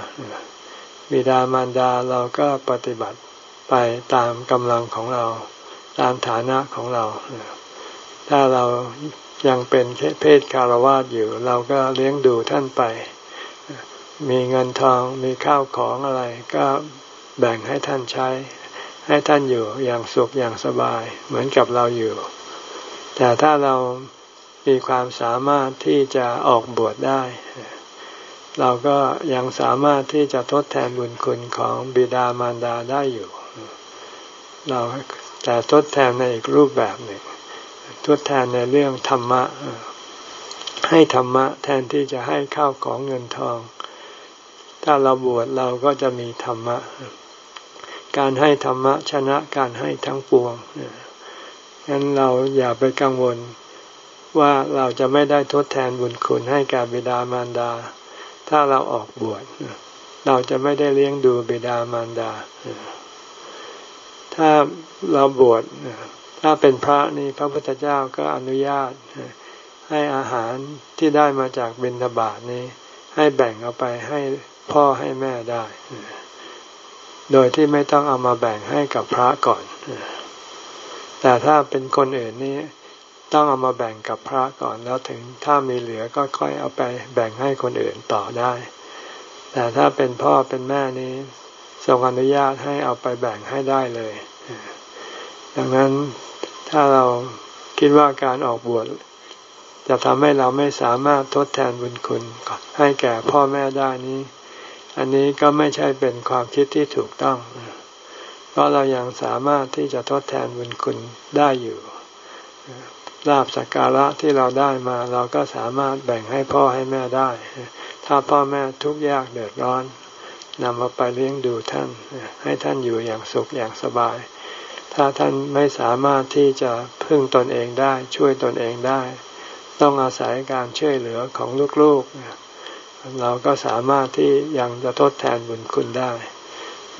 บิดามารดาเราก็ปฏิบัติไปตามกำลังของเรา ตามฐานะของเรา ถ้าเรายังเป็นเพศคารวะอยู่ เราก็เลี้ยงดูท่านไป มีเงินทองมีข้าวของอะไรก็แบ่งให้ท่านใช้ ให้ท่านอยู่อย่างสุขอย่างสบาย เหมือนกับเราอยู่ แต่ถ้าเรามีความสามารถที่จะออกบวชได้ เราก็ยังสามารถที่จะทดแทนบุญคุณของบิดามารดาได้อยู่ เราแต่ทดแทนในอีกรูปแบบหนึ่ง ทดแทนในเรื่องธรรมะ ให้ธรรมะแทนที่จะให้ข้าวของเงินทอง ถ้าเราบวชเราก็จะมีธรรมะ การให้ธรรมะชนะการให้ทั้งปวงงั้นเราอย่าไปกังวลว่าเราจะไม่ได้ทดแทนบุญคุณให้แก่บิดามารดา ถ้าเราออกบวชเราจะไม่ได้เลี้ยงดูบิดามารดา ถ้าเราบวชถ้าเป็นพระนี่พระพุทธเจ้าก็อนุญาต ให้อาหารที่ได้มาจากบิณฑบาตนี้ ให้แบ่งเอาไปให้พ่อให้แม่ได้ โดยที่ไม่ต้องเอามาแบ่งให้กับพระก่อน แต่ถ้าเป็นคนอื่นนี่ ต้องเอามาแบ่งกับพระก่อนแล้วถึงถ้ามีเหลือก็ค่อยเอาไปแบ่งให้คนอื่นต่อได้ แต่ถ้าเป็นพ่อเป็นแม่นี้ทรงอนุญาตให้เอาไปแบ่งให้ได้เลย ดังนั้นถ้าเราคิดว่าการออกบวชจะทำให้เราไม่สามารถทดแทนบุญคุณให้แก่พ่อแม่ได้นี้ อันนี้ก็ไม่ใช่เป็นความคิดที่ถูกต้อง เพราะเรายังสามารถที่จะทดแทนบุญคุณได้อยู่ ลาบสักการะที่เราได้มา เราก็สามารถแบ่งให้พ่อให้แม่ได้ ถ้าพ่อแม่ทุกข์ยากเดือดร้อนนำมาไปเลี้ยงดูท่าน ให้ท่านอยู่อย่างสุขอย่างสบาย ถ้าท่านไม่สามารถที่จะพึ่งตนเองได้ช่วยตนเองได้ ต้องอาศัยการช่วยเหลือของลูกๆ เราก็สามารถที่ยังจะทดแทนบุญคุณได้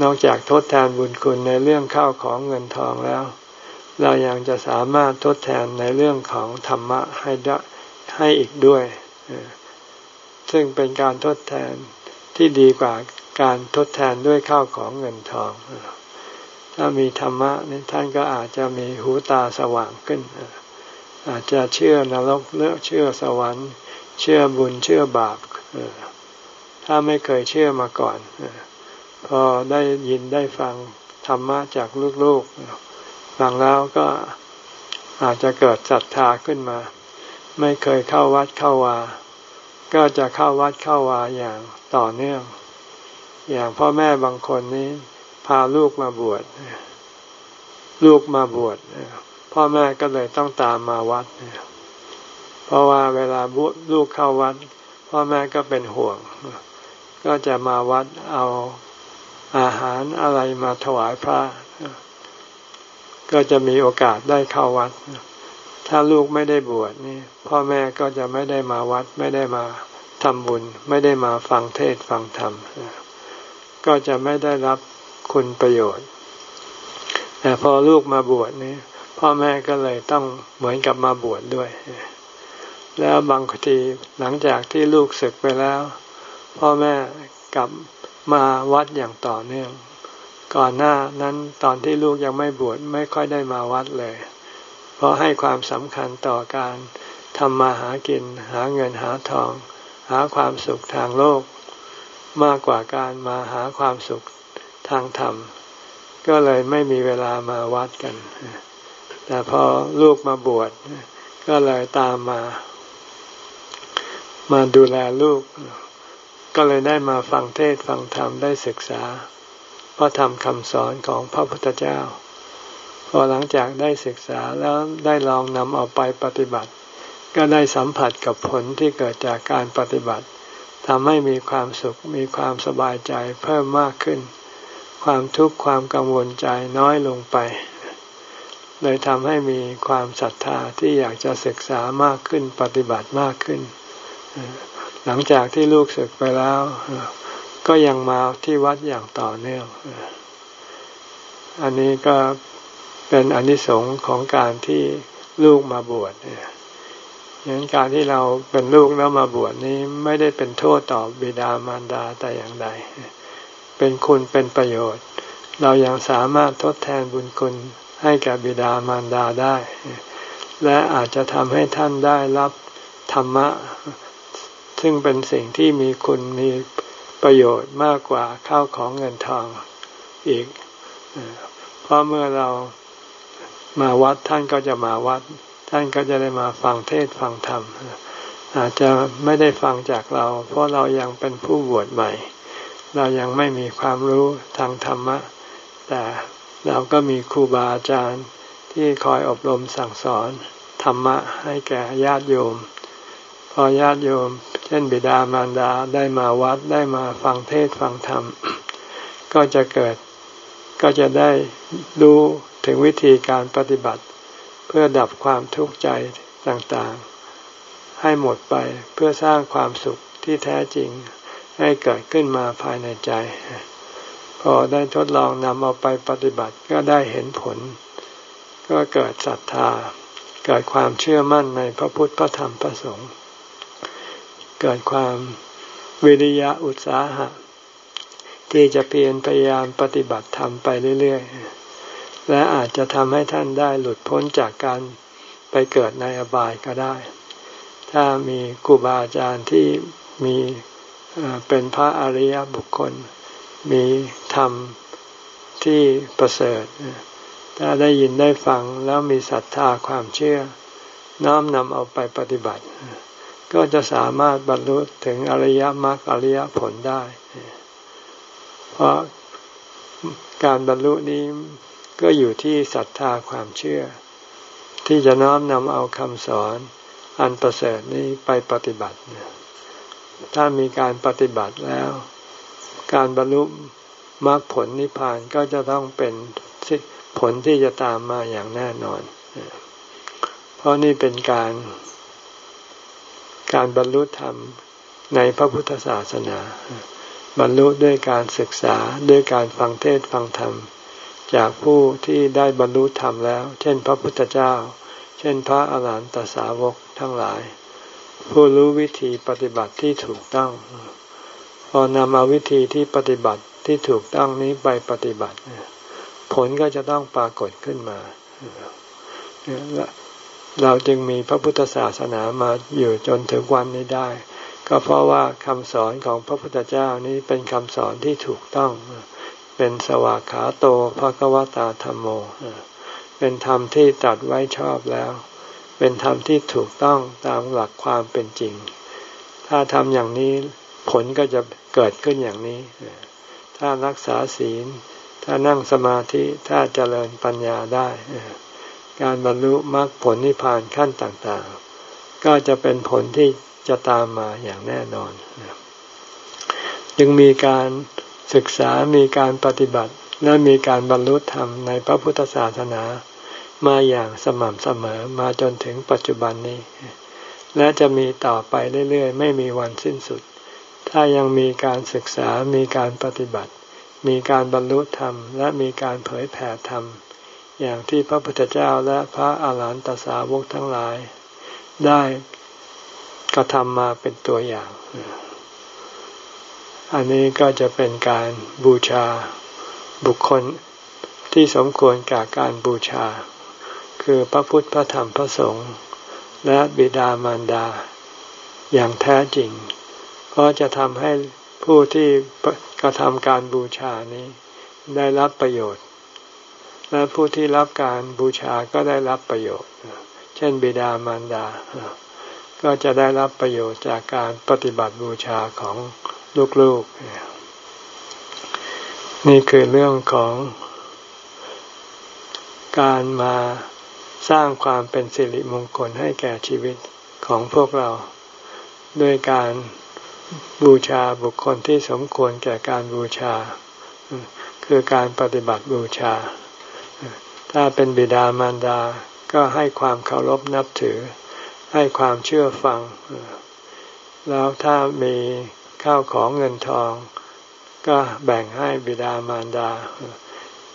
นอกจากทดแทนบุญคุณในเรื่องข้าวของเงินทองแล้ว เรายังจะสามารถทดแทนในเรื่องของธรรมะให้ได้ให้อีกด้วย ซึ่งเป็นการทดแทนที่ดีกว่าการทดแทนด้วยข้าวของเงินทอง ถ้ามีธรรมะนี่ท่านก็อาจจะมีหูตาสว่างขึ้น อาจจะเชื่อนรกเลือกเชื่อสวรรค์ เชื่อบุญเชื่อบาป ถ้าไม่เคยเชื่อมาก่อน พอได้ยินได้ฟังธรรมะจากลูกๆ ฟังแล้วก็อาจจะเกิดศรัทธาขึ้นมา ไม่เคยเข้าวัดเข้าวา ก็จะเข้าวัดเข้าวาอย่างต่อเนื่อง อย่างพ่อแม่บางคนนี้ พาลูกมาบวชลูกมาบวชพ่อแม่ก็เลยต้องตามมาวัด เพราะว่าเวลาบุลูกเข้าวัด พ่อแม่ก็เป็นห่วง ก็จะมาวัดเอาอาหารอะไรมาถวายพระ ก็จะมีโอกาสได้เข้าวัด ถ้าลูกไม่ได้บวชนี่ พ่อแม่ก็จะไม่ได้มาวัด ไม่ได้มาทำบุญ ไม่ได้มาฟังเทศฟังธรรม ก็จะไม่ได้รับคุณประโยชน์ แต่พอลูกมาบวชนี่พ่อแม่ก็เลยต้องเหมือนกับมาบวชดด้วย แล้วบางทีหลังจากที่ลูกศึกไปแล้ว พ่อแม่กลับมาวัดอย่างต่อเนื่อง ก่อนหน้านั้นตอนที่ลูกยังไม่บวชไม่ค่อยได้มาวัดเลย เพราะให้ความสำคัญต่อการทำมาหากิน หาเงินหาทอง หาความสุขทางโลก มากกว่าการมาหาความสุขทางธรรม ก็เลยไม่มีเวลามาวัดกัน แต่พอลูกมาบวชก็เลยตามมา มาดูแลลูก ก็เลยได้มาฟังเทศฟังธรรมได้ศึกษา ระธรรมคำสอนของพระพุทธเจ้า พอหลังจากได้ศึกษาแล้วได้ลองนำเอาไปปฏิบัติ ก็ได้สัมผัสกับผลที่เกิดจากการปฏิบัติทำให้มีความสุขมีความสบายใจเพิ่มมากขึ้น ความทุกข์ความกังวลใจน้อยลงไป เลยทำให้มีความศรัทธาที่อยากจะศึกษามากขึ้นปฏิบัติมากขึ้น หลังจากที่ลูกศึกไปแล้ว ก็ยังมาที่วัดอย่างต่อเนื่อง อันนี้ก็เป็นอนิสงส์ของการที่ลูกมาบวชเนี่ยงั้นการที่เราเป็นลูกแล้วมาบวชนี้ไม่ได้เป็นโทษต่อบิดามารดาแต่อย่างใด เป็นคุณเป็นประโยชน์ เรายังสามารถทดแทนบุญคุณให้กับบิดามารดาได้ และอาจจะทำให้ท่านได้รับธรรมะ ซึ่งเป็นสิ่งที่มีคุณมี ประโยชน์มากกว่าข้าวของเงินทองอีก เพราะเมื่อเรามาวัดท่านก็จะมาวัด ท่านก็จะได้มาฟังเทศฟังธรรม อาจจะไม่ได้ฟังจากเรา เพราะเรายังเป็นผู้บวชใหม่ เรายังไม่มีความรู้ทางธรรมะ แต่เราก็มีครูบาอาจารย์ที่คอยอบรมสั่งสอนธรรมะให้แก่ญาติโยม พอญาติโยม เช่นบิดามารดาได้มาวัดได้มาฟังเทศฟังธรรม ก็จะเกิดก็จะได้รู้ถึงวิธีการปฏิบัติ เพื่อดับความทุกข์ใจต่างๆ ให้หมดไปเพื่อสร้างความสุขที่แท้จริงให้เกิดขึ้นมาภายในใจ พอได้ทดลองนำเอาไปปฏิบัติก็ได้เห็นผล ก็เกิดศรัทธา เกิดความเชื่อมั่นในพระพุทธพระธรรมพระสงฆ์ เกิดความวิริยะอุตสาหะ ที่จะเพียรพยายามปฏิบัติธรรมไปเรื่อยๆ และอาจจะทำให้ท่านได้หลุดพ้นจากการไปเกิดในอบายก็ได้ ถ้ามีครูบาอาจารย์ที่มีเป็นพระอริยบุคคล มีธรรมที่ประเสริฐ ถ้าได้ยินได้ฟังแล้วมีศรัทธาความเชื่อ น้อมนำเอาไปปฏิบัติ ก็จะสามารถบรรลุถึงอริยมรรคอริยผลได้ เพราะการบรรลุนี้ก็อยู่ที่ศรัทธาความเชื่อ ที่จะน้อมนำเอาคำสอนอันประเสริฐนี้ไปปฏิบัติ ถ้ามีการปฏิบัติแล้ว การบรรลุมรรคผลนิพพานก็จะต้องเป็นผลที่จะตามมาอย่างแน่นอน เพราะนี่เป็นการ การบรรลุธรรมในพระพุทธศาสนา บรรลุด้วยการศึกษาด้วยการฟังเทศฟังธรรม จากผู้ที่ได้บรรลุธรรมแล้ว เช่น พระพุทธเจ้า เช่นพระอาหารหันตสาวกทั้งหลาย ผู้รู้วิธีปฏิบัติที่ถูกต้อง พอนำเอาวิธีที่ปฏิบัติที่ถูกต้องนี้ไปปฏิบัติผผลก็จะต้องปรากฏขึ้นมา เราจึงมีพระพุทธศาสนามาอยู่จนถึงวันนี้ได้ ก็เพราะว่าคำสอนของพระพุทธเจ้านี้เป็นคำสอนที่ถูกต้อง เป็นสวากขาโตภะกวตาธรรมโม เป็นธรรมที่ตัดไว้ชอบแล้ว เป็นธรรมที่ถูกต้องตามหลักความเป็นจริง ถ้าทำอย่างนี้ผลก็จะเกิดขึ้นอย่างนี้ ถ้ารักษาศีล ถ้านั่งสมาธิ ถ้าเจริญปัญญาได้ การบรรลุมรรคผลนิพพานขั้นต่างๆ ก็จะเป็นผลที่จะตามมาอย่างแน่นอน จึงมีการศึกษามีการปฏิบัติและมีการบรรลุธรรมในพระพุทธศาสนามาอย่างสม่ำเสมอมาจนถึงปัจจุบันนี้ และจะมีต่อไปเรื่อยๆ ไม่มีวันสิ้นสุด ถ้ายังมีการศึกษามีการปฏิบัติ มีการบรรลุธรรม และมีการเผยแผ่ธรรม อย่างที่พระพุทธเจ้าและพระอาหารหันตสาวกทั้งหลาย ได้กระทำมาเป็นตัวอย่าง อันนี้ก็จะเป็นการบูชาบุคคลที่สมควรกับการบูชา คือพระพุทธพระธรรมพระสงฆ์และบิดามารดาอย่างแท้จริง เพราะจะทำให้ผู้ที่กระทำการบูชานี้ได้รับประโยชน์ และผู้ที่รับการบูชาก็ได้รับประโยชน์ เช่นบิดามารดา ก็จะได้รับประโยชน์จากการปฏิบัติบูชาของลูกๆ นี่คือเรื่องของการมาสร้างความเป็นสิริมงคลให้แก่ชีวิตของพวกเรา ด้วยการบูชาบุคคลที่สมควรแก่การบูชา คือการปฏิบัติบูชา ถ้าเป็นบิดามารดา ก็ให้ความเคารพนับถือ ให้ความเชื่อฟัง แล้วถ้ามีข้าวของเงินทอง ก็แบ่งให้บิดามารดา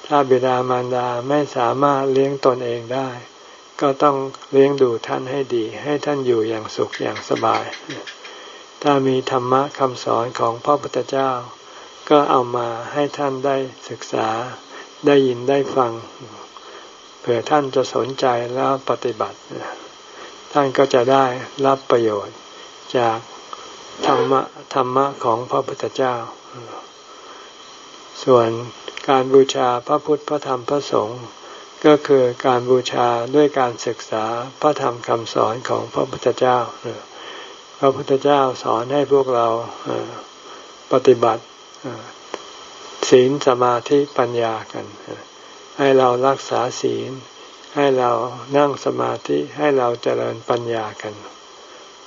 ถ้าบิดามารดาไม่สามารถเลี้ยงตนเองได้ ก็ต้องเลี้ยงดูท่านให้ดี ให้ท่านอยู่อย่างสุขอย่างสบาย ถ้ามีธรรมะคำสอนของพระพุทธเจ้า ก็เอามาให้ท่านได้ศึกษาได้ยินได้ฟัง ผื่อท่านจะสนใจแล้วปฏิบัติ ท่านก็จะได้รับประโยชน์จากธรรมะธรรมะของพระพุทธเจ้า ส่วนการบูชาพระพุทธพระธรรมพระสงฆ์ก็คือการบูชาด้วยการศึกษาพระธรรมคำสอนของพระพุทธเจ้า พระพุทธเจ้าสอนให้พวกเราปฏิบัติศีลสมาธิปัญญากัน ให้เรารักษาศีล ให้เรานั่งสมาธิให้เราเจริญปัญญากัน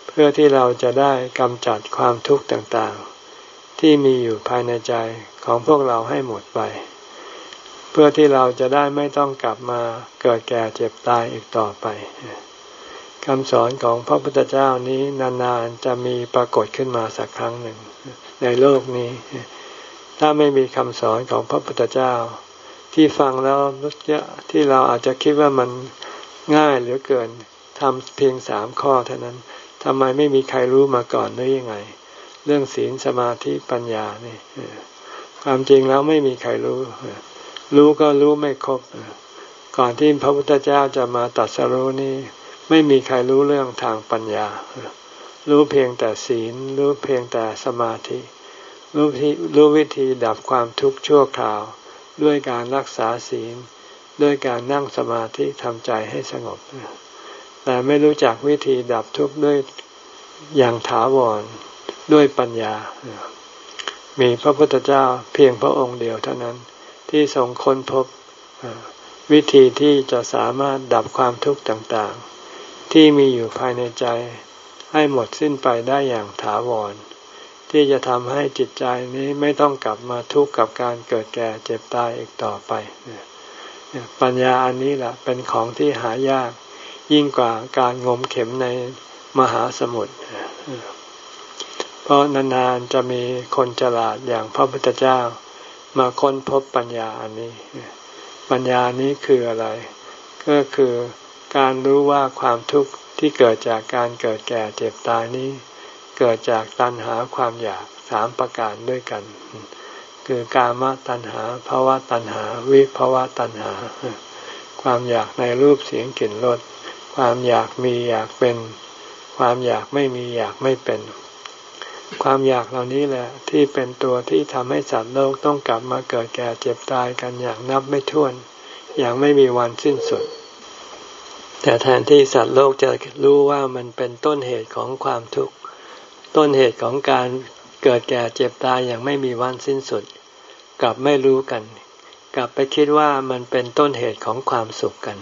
เพื่อที่เราจะได้กำจัดความทุกข์ต่างๆ ที่มีอยู่ภายในใจของพวกเราให้หมดไป เพื่อที่เราจะได้ไม่ต้องกลับมาเกิดแก่เจ็บตายอีกต่อไปคำสอนของพระพุทธเจ้านี้นานๆจะมีปรากฏขึ้นมาสักครั้งหนึ่ง ในโลกนี้ ถ้าไม่มีคำสอนของพระพุทธเจ้า ที่ฟังแล้วที่เราอาจจะคิดว่ามันง่ายเหลือเกินทำเพียงสามข้อเท่านั้นทำไมไม่มีใครรู้มาก่อนหรือยังไง เรื่องศีลสมาธิปัญญานี่ความจริงแล้วไม่มีใครรู้ รู้ก็รู้ไม่ครบ ก่อนที่พระพุทธเจ้าจะมาตัดสรู้นี่ไม่มีใครรู้เรื่องทางปัญญา รู้เพียงแต่ศีล รู้เพียงแต่สมาธิ รู้รู้วิธีดับความทุกข์ชั่วคราว ด้วยการรักษาศีล ด้วยการนั่งสมาธิทำใจให้สงบ แต่ไม่รู้จักวิธีดับทุกข์ด้วยอย่างถาวรด้วยปัญญา มีพระพุทธเจ้าเพียงพระองค์เดียวเท่านั้นที่ทรงค้นพบวิธีที่จะสามารถดับความทุกข์ต่างๆ ที่มีอยู่ภายในใจให้หมดสิ้นไปได้อย่างถาวร ที่จะทำให้จิตใจนี้ไม่ต้องกลับมาทุกข์กับการเกิดแก่เจ็บตายอีกต่อไป ปัญญาอันนี้แหละเป็นของที่หายากยิ่งกว่าการงมเข็มในมหาสมุทรเพราะนานๆจะมีคนฉลาดอย่างพระพุทธเจ้า มาค้นพบปัญญาอันนี้ ปัญญานี้คืออะไร ก็คือการรู้ว่าความทุกข์ที่เกิดจากการเกิดแก่เจ็บตายนี้ เกิดจากตัณหาความอยากสามประการด้วยกัน คือกามตัณหาภาวะตัณหา วิภาวะตัณหา ความอยากในรูปเสียงกลิ่นรสความอยากมีอยากเป็น ความอยากไม่มีอยากไม่เป็น ความอยากเหล่านี้แหละที่เป็นตัวที่ทำให้สัตว์โลกต้องกลับมาเกิดแก่เจ็บตายกันอย่างนับไม่ถ้วน อย่างไม่มีวันสิ้นสุด แต่แทนที่สัตว์โลกจะรู้ว่ามันเป็นต้นเหตุของความทุกข์ ต้นเหตุของการเกิดแก่เจ็บตายอย่างไม่มีวันสิ้นสุด กลับไม่รู้กัน กลับไปคิดว่ามันเป็นต้นเหตุของความสุขกัน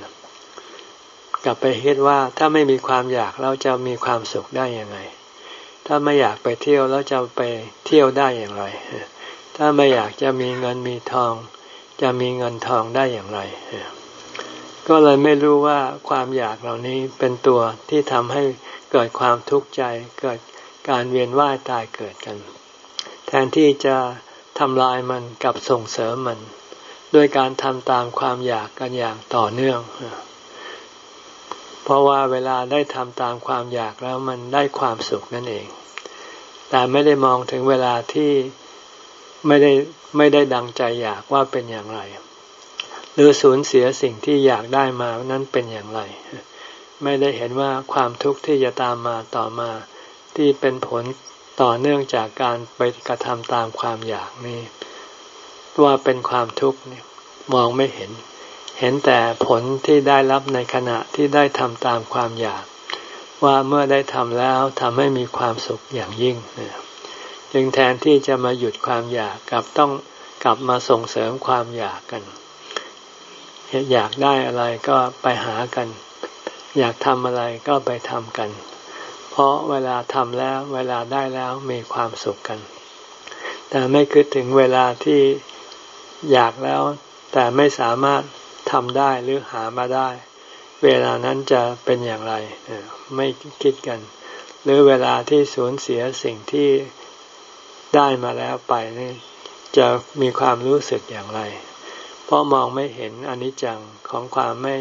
กลับไปคิดว่าถ้าไม่มีความอยากเราจะมีความสุขได้ยังไง ถ้าไม่อยากไปเที่ยวแล้วจะไปเที่ยวได้อย่างไร ถ้าไม่อยากจะมีเงินมีทอง จะมีเงินทองได้อย่างไร ก็เลยไม่รู้ว่าความอยากเหล่านี้เป็นตัวที่ทำให้เกิดความทุกข์ใจเกิด การเวียนว่ายตายเกิดกัน แทนที่จะทำลายมันกับส่งเสริมมัน ด้วยการทำตามความอยากกันอย่างต่อเนื่อง เพราะว่าเวลาได้ทำตามความอยากแล้วมันได้ความสุขนั่นเอง แต่ไม่ได้มองถึงเวลาที่ไม่ได้ไม่ได้ดังใจอยากว่าเป็นอย่างไร หรือสูญเสียสิ่งที่อยากได้มานั้นเป็นอย่างไร ไม่ได้เห็นว่าความทุกข์ที่จะตามมาต่อมา ที่เป็นผลต่อเนื่องจากการไปกระทำตามความอยากนี่ว่าเป็นความทุกข์นี่มองไม่เห็น เห็นแต่ผลที่ได้รับในขณะที่ได้ทำตามความอยาก ว่าเมื่อได้ทำแล้วทำให้มีความสุขอย่างยิ่งจึงแทนที่จะมาหยุดความอยากกลับต้องกลับมาส่งเสริมความอยากกัน อยากได้อะไรก็ไปหากัน อยากทำอะไรก็ไปทำกัน พราะเวลาทำแล้วเวลาได้แล้วมีความสุขกัน แต่ไม่คิดถึงเวลาที่อยากแล้ว แต่ไม่สามารถทำได้หรือหามาได้ เวลานั้นจะเป็นอย่างไรไม่คิดกัน หรือเวลาที่สูญเสียสิ่งที่ได้มาแล้วไปนี่จะมีความรู้สึกอย่างไร เพราะมองไม่เห็นอนิจจังของความไม่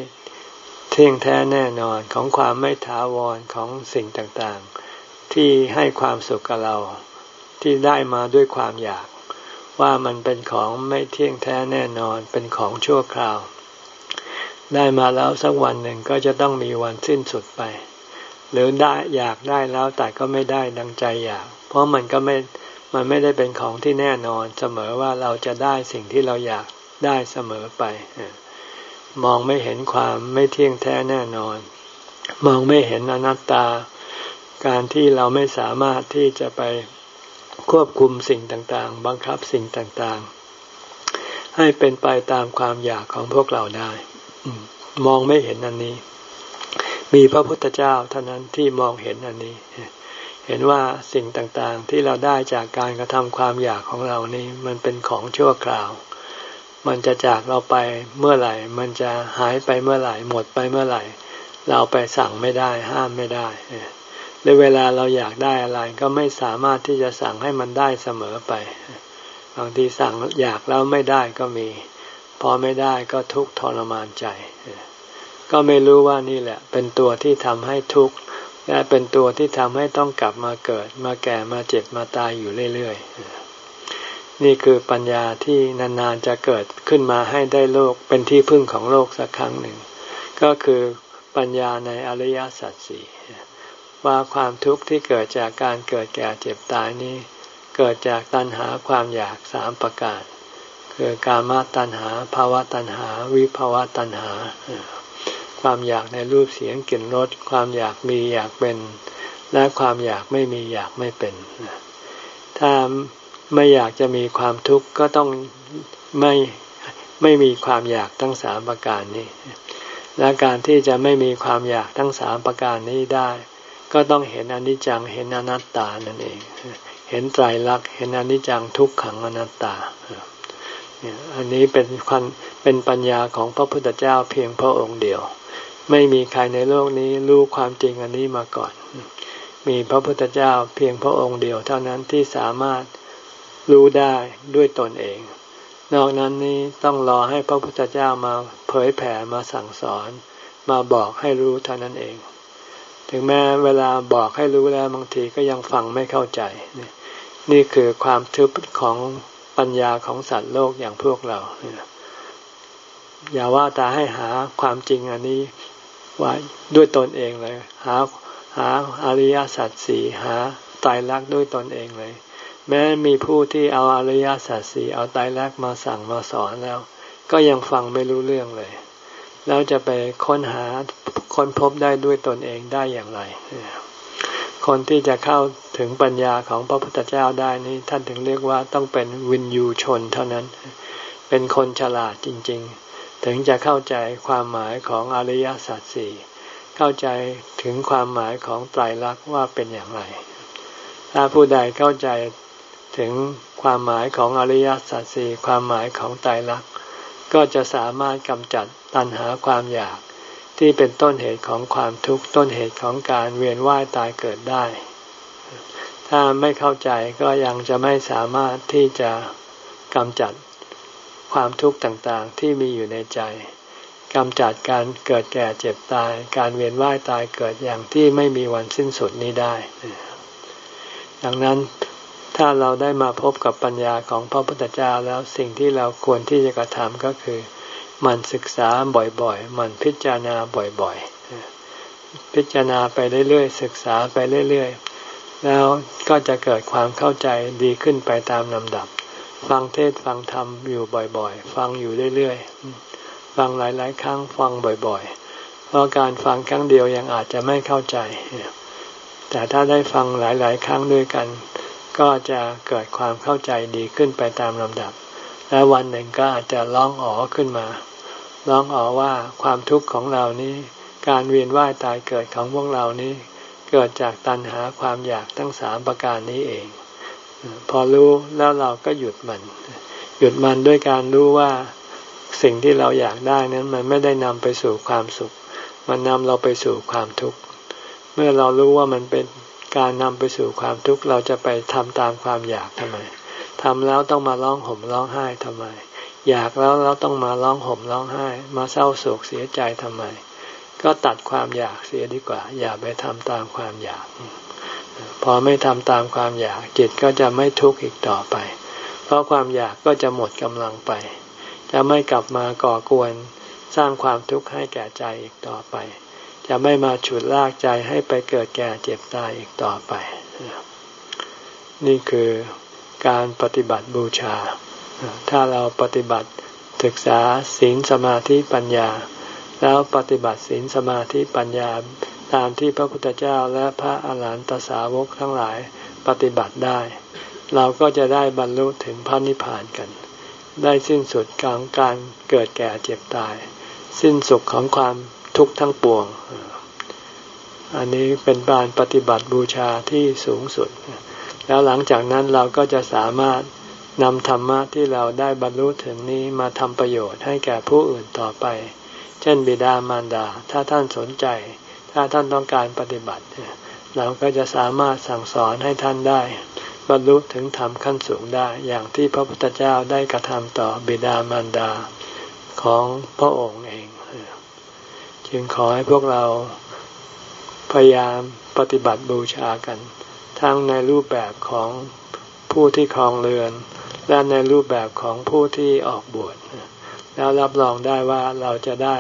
เที่ยงแท้แน่นอนของความไม่ถาวรของสิ่งต่างๆ ที่ให้ความสุขกับเราที่ได้มาด้วยความอยาก ว่ามันเป็นของไม่เที่ยงแท้แน่นอนเป็นของชั่วคราว ได้มาแล้วสักวันหนึ่งก็จะต้องมีวันสิ้นสุดไป หรือได้อยากได้แล้วแต่ก็ไม่ได้ดังใจอยาก เพราะมันก็ไม่มันไม่ได้เป็นของที่แน่นอนเสมอว่าเราจะได้สิ่งที่เราอยากได้เสมอไป มองไม่เห็นความไม่เที่ยงแท้แน่นอน มองไม่เห็นอนัตตา การที่เราไม่สามารถที่จะไปควบคุมสิ่งต่างๆ บังคับสิ่งต่างๆ ให้เป็นไปตามความอยากของพวกเราได้ มองไม่เห็นอันนี้ มีพระพุทธเจ้าเท่านั้นที่มองเห็นอันนี้ เห็นว่าสิ่งต่างๆที่เราได้จากการกระทำความอยากของเรานี้ มันเป็นของชั่วคราว มันจะจากเราไปเมื่อไหร่ มันจะหายไปเมื่อไหร่ หมดไปเมื่อไหร่ เราไปสั่งไม่ได้ ห้ามไม่ได้หรือเวลาเราอยากได้อะไรก็ไม่สามารถที่จะสั่งให้มันได้เสมอไป บางทีสั่งอยากแล้วไม่ได้ก็มี พอไม่ได้ก็ทุกข์ทรมานใจ ก็ไม่รู้ว่านี่แหละ เป็นตัวที่ทำให้ทุกข์และเป็นตัวที่ทำให้ต้องกลับมาเกิด มาแก่มาเจ็บมาตายอยู่เรื่อยๆ นี่คือปัญญาที่นานๆจะเกิดขึ้นมาให้ได้โลกเป็นที่พึ่งของโลกสักครั้งหนึ่ง ก็คือปัญญาในอริยสัจสี่ว่าความทุกข์ที่เกิดจากการเกิดแก่เจ็บตายนี้ เกิดจากตัณหาความอยากสามประการ คือกามาตัณหาภาวะตัณหา วิภาวะตัณหา ความอยากในรูปเสียงกลิ่นรสความอยากมีอยากเป็น และความอยากไม่มีอยากไม่เป็นถ้า ไม่อยากจะมีความทุกข์ก็ต้องไม่ไม่มีความอยากทั้งสามประการนี้ และการที่จะไม่มีความอยากทั้งสามประการนี้ได้ ก็ต้องเห็นอนิจจังเห็นอนัตตานั่นเอง เห็นไตรลักษณ์เห็นอนิจจังทุกขังอนัตตา อันนี้เป็นความเป็นปัญญาของพระพุทธเจ้าเพียงพระองค์เดียว ไม่มีใครในโลกนี้รู้ความจริงอันนี้มาก่อน มีพระพุทธเจ้าเพียงพระองค์เดียวเท่านั้นที่สามารถ รู้ได้ด้วยตนเอง นอกนั้นนี้ต้องรอให้พระพุทธเจ้ามาเผยแผ่มาสั่งสอนมาบอกให้รู้เท่านั้นเอง ถึงแม้เวลาบอกให้รู้แล้วบางทีก็ยังฟังไม่เข้าใจ นี่คือความทึบของปัญญาของสัตว์โลกอย่างพวกเรา อย่าว่าแต่ให้หาความจริงอันนี้ว่าด้วยตนเองเลย หาหาอริยสัจสี่หาตายรักด้วยตนเองเลย แม้มีผู้ที่เอาอริยสัจสี่เอาตายรักมาสั่งมาสอนแล้ว ก็ยังฟังไม่รู้เรื่องเลย แล้วจะไปค้นหาค้นพบได้ด้วยตนเองได้อย่างไร คนที่จะเข้าถึงปัญญาของพระพุทธเจ้าได้นี้ท่านถึงเรียกว่าต้องเป็นวินยูชนเท่านั้น เป็นคนฉลาดจริง ๆ ถึงจะเข้าใจความหมายของอริยสัจสี่เข้าใจถึงความหมายของไตรลักษณ์ว่าเป็นอย่างไร ถ้าผู้ใดเข้าใจ ถึงความหมายของอริยสัจสี่ความหมายของไตรลักษณ์ก็จะสามารถกำจัดตัณหาความอยากที่เป็นต้นเหตุของความทุกข์ต้นเหตุของการเวียนว่ายตายเกิดได้ ถ้าไม่เข้าใจก็ยังจะไม่สามารถที่จะกำจัดความทุกข์ต่างๆที่มีอยู่ในใจกำจัดการเกิดแก่เจ็บตาย การเวียนว่ายตายเกิดอย่างที่ไม่มีวันสิ้นสุดนี้ได้ ดังนั้น ถ้าเราได้มาพบกับปัญญาของพระพุทธเจ้าแล้วสิ่งที่เราควรที่จะกระทำก็คือมันศึกษาบ่อยๆ มันพิจารณาบ่อยๆ พิจารณาไปเรื่อยๆ ศึกษาไปเรื่อยๆ แล้วก็จะเกิดความเข้าใจดีขึ้นไปตามลำดับ ฟังเทศฟังธรรมอยู่บ่อยๆ ฟังอยู่เรื่อยๆ ฟังหลายๆ ครั้งฟังบ่อยๆ เพราะการฟังครั้งเดียวยังอาจจะไม่เข้าใจ แต่ถ้าได้ฟังหลายๆ ครั้งด้วยกัน ก็จะเกิดความเข้าใจดีขึ้นไปตามลำดับ และวันหนึ่งก็อาจจะร้องอ๋อขึ้นมาร้องอ๋อว่าความทุกข์ของเรานี้ การเวียนว่ายตายเกิดของพวกเรานี้ เกิดจากตัณหาความอยากทั้งสามประการนี้เอง พอรู้แล้วเราก็หยุดมัน หยุดมันด้วยการรู้ว่าสิ่งที่เราอยากได้นั้นมันไม่ได้นำไปสู่ความสุข มันนำเราไปสู่ความทุกข์ เมื่อเรารู้ว่ามันเป็น การนำไปสู่ความทุกข์เราจะไปทำตามความอยากทำไมทำแล้วต้องมาร้องห่มร้องไห้ทำไม อยากแล้วเราต้องมาร้องห่มร้องไห้ มาเศร้าโศกเสียใจทำไม ก็ตัดความอยากเสียดีกว่า อย่าไปทำตามความอยาก พอไม่ทำตามความอยากจิตก็จะไม่ทุกข์อีกต่อไป เพราะความอยากก็จะหมดกำลังไป จะไม่กลับมาก่อกวนสร้างความทุกข์ให้แก่ใจอีกต่อไป จะไม่มาฉุดลากใจให้ไปเกิดแก่เจ็บตายอีกต่อไป นี่คือการปฏิบัติบูชา ถ้าเราปฏิบัติศึกษาศีลสมาธิปัญญา แล้วปฏิบัติศีลสมาธิปัญญาตามที่พระพุทธเจ้าและพระอาหารหันตสาวกทั้งหลายปฏิบัติได้ เราก็จะได้บรรลุถึงพระนิพพานกัน ได้สิ้นสุดกลางการเกิดแก่เจ็บตาย สิ้นสุขของความ ทุกข์ทั้งปวง อันนี้เป็นการปฏิบัติบูชาที่สูงสุด แล้วหลังจากนั้นเราก็จะสามารถนำธรรมะที่เราได้บรรลุถึงนี้มาทำประโยชน์ให้แก่ผู้อื่นต่อไป เช่นบิดามารดา ถ้าท่านสนใจ ถ้าท่านต้องการปฏิบัติ เราก็จะสามารถสั่งสอนให้ท่านได้ บรรลุถึงธรรมขั้นสูงได้ อย่างที่พระพุทธเจ้าได้กระทำต่อบิดามารดาของพระองค์เอง จึงขอให้พวกเราพยายามปฏิบัติบูชากัน ทั้งในรูปแบบของผู้ที่ครองเรือน และในรูปแบบของผู้ที่ออกบวชแล้วรับรองได้ว่าเราจะได้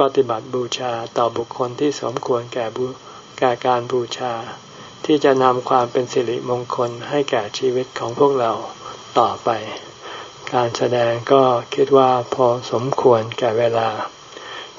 ปฏิบัติบูชาต่อบุคคลที่สมควรแก่บูแก่การบูชา ที่จะนำความเป็นสิริมงคลให้แก่ชีวิตของพวกเราต่อไป การแสดงก็คิดว่าพอสมควรแก่เวลา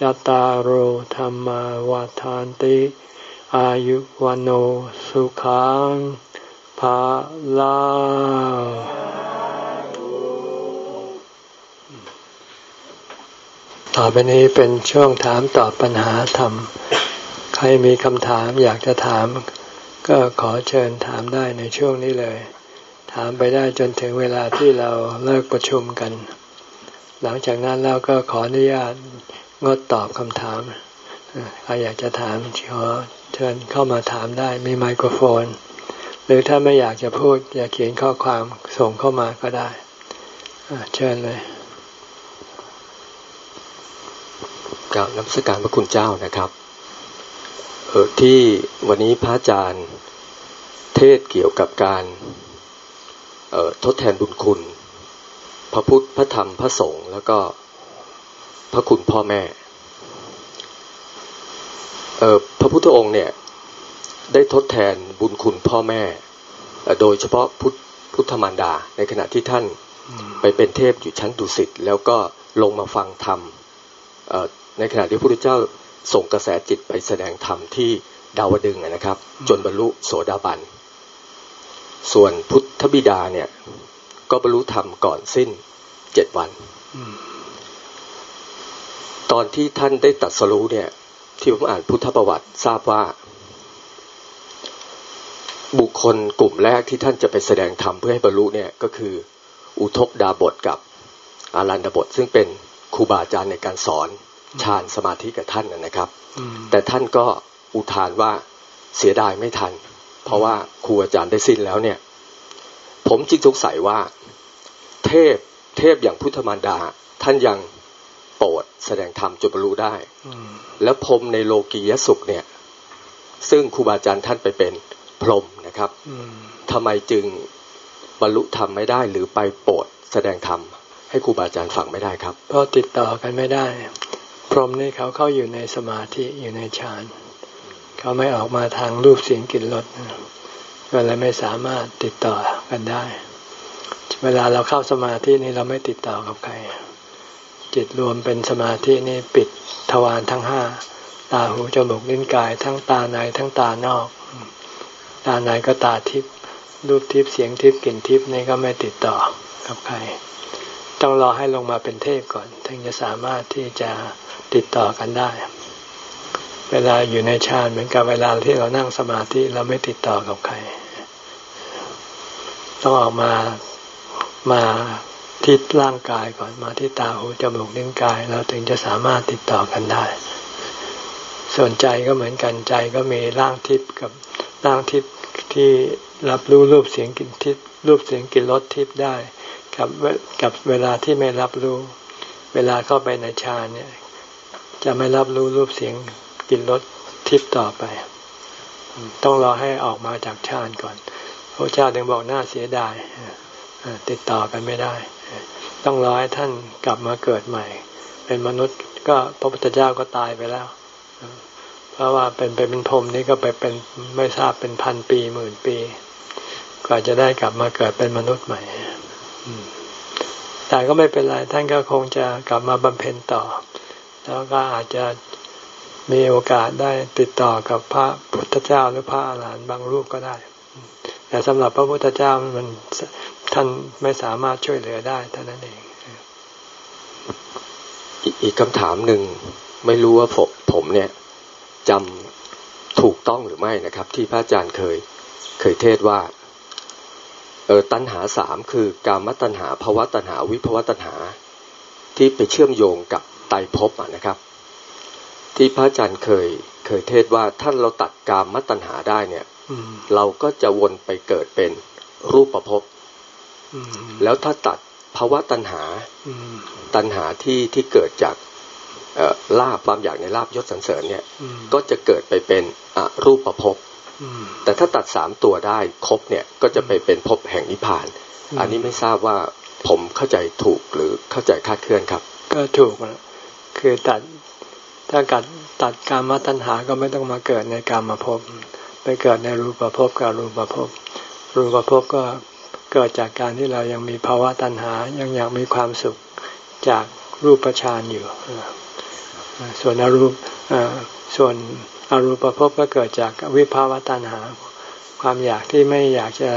จตารโหธรรมวาทานติ อายุวันโอสุขังภาลาต่อไปนี้เป็นช่วงถามตอบปัญหาธรรม ใครมีคำถามอยากจะถาม ก็ขอเชิญถามได้ในช่วงนี้เลย ถามไปได้จนถึงเวลาที่เราเลิกประชุมกัน หลังจากนั้นเราก็ขออนุญาต งดตอบคำถามใครอยากจะถามขอเชิญเข้ามาถามได้มีไมโครโฟน หรือถ้าไม่อยากจะพูด อยากเขียนข้อความส่งเข้ามาก็ได้เชิญเลยกราบนับสการพระคุณเจ้านะครับเออที่วันนี้พระอาจารย์เทศเกี่ยวกับการทดแทนบุญคุณ พระพุทธพระธรรมพระสงฆ์แล้วก็ พระคุณพ่อแม่พระพุทธองค์เนี่ยได้ทดแทนบุญคุณพ่อแม่ โดยเฉพาะพุทธพุทธมารดา ในขณะที่ท่านไปเป็นเทพอยู่ชั้นดุสิตแล้วก็ลงมาฟังธรรมในขณะที่พระพุทธเจ้าส่งกระแสจิตไปแสดงธรรมที่ดาวดึงนะครับ จนบรรลุโสดาบัน ส่วนพุทธบิดาเนี่ย ก็บรรลุธรรมก่อนสิ้นเจ็ดวัน ตอนที่ท่านได้ตัดสรู้เนี่ย ที่ผมอ่านพุทธประวัติทราบว่า บุคคลกลุ่มแรกที่ท่านจะไปแสดงธรรมเพื่อให้บรรลุเนี่ยก็คือ อุทกดาบทกับอารันดาบทซึ่งเป็นครูบาอาจารย์ในการสอนฌานสมาธิกับท่านนะครับ แต่ท่านก็อุทานว่าเสียดายไม่ทัน เพราะว่าครูอาจารย์ได้สิ้นแล้วเนี่ย ผมจึงสงสัยว่า เทพเทพอย่างพุทธมารดาท่านยัง โปรดแสดงธรรมจนบรรลุได้แล้วพรมในโลกียสุขเนี่ย ซึ่งครูบาอาจารย์ท่านไปเป็นพรหมนะครับทำไมจึงบรรลุธรรมไม่ได้ หรือไปโปรดแสดงธรรมให้ครูบาอาจารย์ฟังไม่ได้ครับ เพราะติดต่อกันไม่ได้ พรหมนี่เขาเข้าอยู่ในสมาธิอยู่ในฌานเขาไม่ออกมาทางรูปเสียงกลิ่นรสก็เลยไม่สามารถติดต่อกันได้ เวลาเราเข้าสมาธินี่เราไม่ติดต่อกับใคร จิตรวมเป็นสมาธินี่ปิดทวารทั้งห้าตาหูจมูกลิ้นกาย ทั้งตาในทั้งตานอก ตาในก็ตาทิพย์รูปทิพย์เสียงทิพย์กลิ่นทิพย์นี่ก็ไม่ติดต่อกับใคร ต้องรอให้ลงมาเป็นเทพก่อน ถึงจะสามารถที่จะติดต่อกันได้ เวลาอยู่ในฌานเหมือนกับเวลาที่เรานั่งสมาธิเราไม่ติดต่อกับใคร ต้องออกมามา ที่ร่างกายก่อนมาที่ตาหูจมูกลิ้นกาย เราถึงจะสามารถติดต่อกันได้ ส่วนใจก็เหมือนกันใจก็มีร่างทิพย์กับร่างทิพย์ที่รับรู้รูปเสียงกลิ่นทิพย์รูปเสียงกลิ่นรสทิพย์ได้ กับกับเวลาที่ไม่รับรู้ เวลาเข้าไปในฌานเนี่ย จะไม่รับรู้รูปเสียงกลิ่นรสทิพย์ต่อไป ต้องรอให้ออกมาจากฌานก่อนพระเจ้าถึงบอกน่าเสียดายติดต่อกันไม่ได้ ต้องรอให้ท่านกลับมาเกิดใหม่ เป็นมนุษย์ก็พระพุทธเจ้าก็ตายไปแล้ว เพราะว่าเป็นไปเป็นพรมนี่ก็ไปเป็นไม่ทราบเป็นพันปีหมื่นปีกว่าจะได้กลับมาเกิดเป็นมนุษย์ใหม่แต่ก็ไม่เป็นไร ท่านก็คงจะกลับมาบำเพ็ญต่อ แล้วก็อาจจะมีโอกาสได้ติดต่อกับพระพุทธเจ้าหรือพระอาหารหันต์บางรูปก็ได้ แต่สำหรับพระพุทธเจ้ามันท่านไม่สามารถช่วยเหลือได้เท่านั้นเองอีกคำถามหนึ่งไม่รู้ว่าผมผมเนี่ยจำถูกต้องหรือไม่นะครับ ที่พระอาจารย์เคยเคยเทศว่าเออตัณหาสามคือกามตัณหาภาวะตัณหาวิภวะตัณหา ที่ไปเชื่อมโยงกับไตภพนะครับ ที่พระอาจารย์เคยเคยเทศว่าท่านเราตัดกามมัตัญหาได้เนี่ย เราก็จะวนไปเกิดเป็นรูปประพบแล้วถ้าตัดภาวะตัณหาตัณหาที่ที่เกิดจากลาบความอยากในลาบยศสันเสริญเนี่ย ก็จะเกิดไปเป็นอรูปประพบแต่ถ้าตัดสามตัวได้ครบเนี่ยก็จะไปเป็นภพแห่งนิพพาน อันนี้ไม่ทราบว่าผมเข้าใจถูกหรือเข้าใจคาดเคลื่อนครับ ก็ถูกคือตัดถ้ากัดตัดการมาตัญหาก็ไม่ต้องมาเกิดในการมาพบ ไปเกิดในรูปภพกับรูปภพ รูปภพก็เกิดจากการที่เรายังมีภาวะตัณหา ยังอยากมีความสุขจากรูปฌานอยู่ ส่วนอรูปส่วนอรูปภพก็เกิดจากวิภาวะตัณหา ความอยากที่ไม่อยากจะ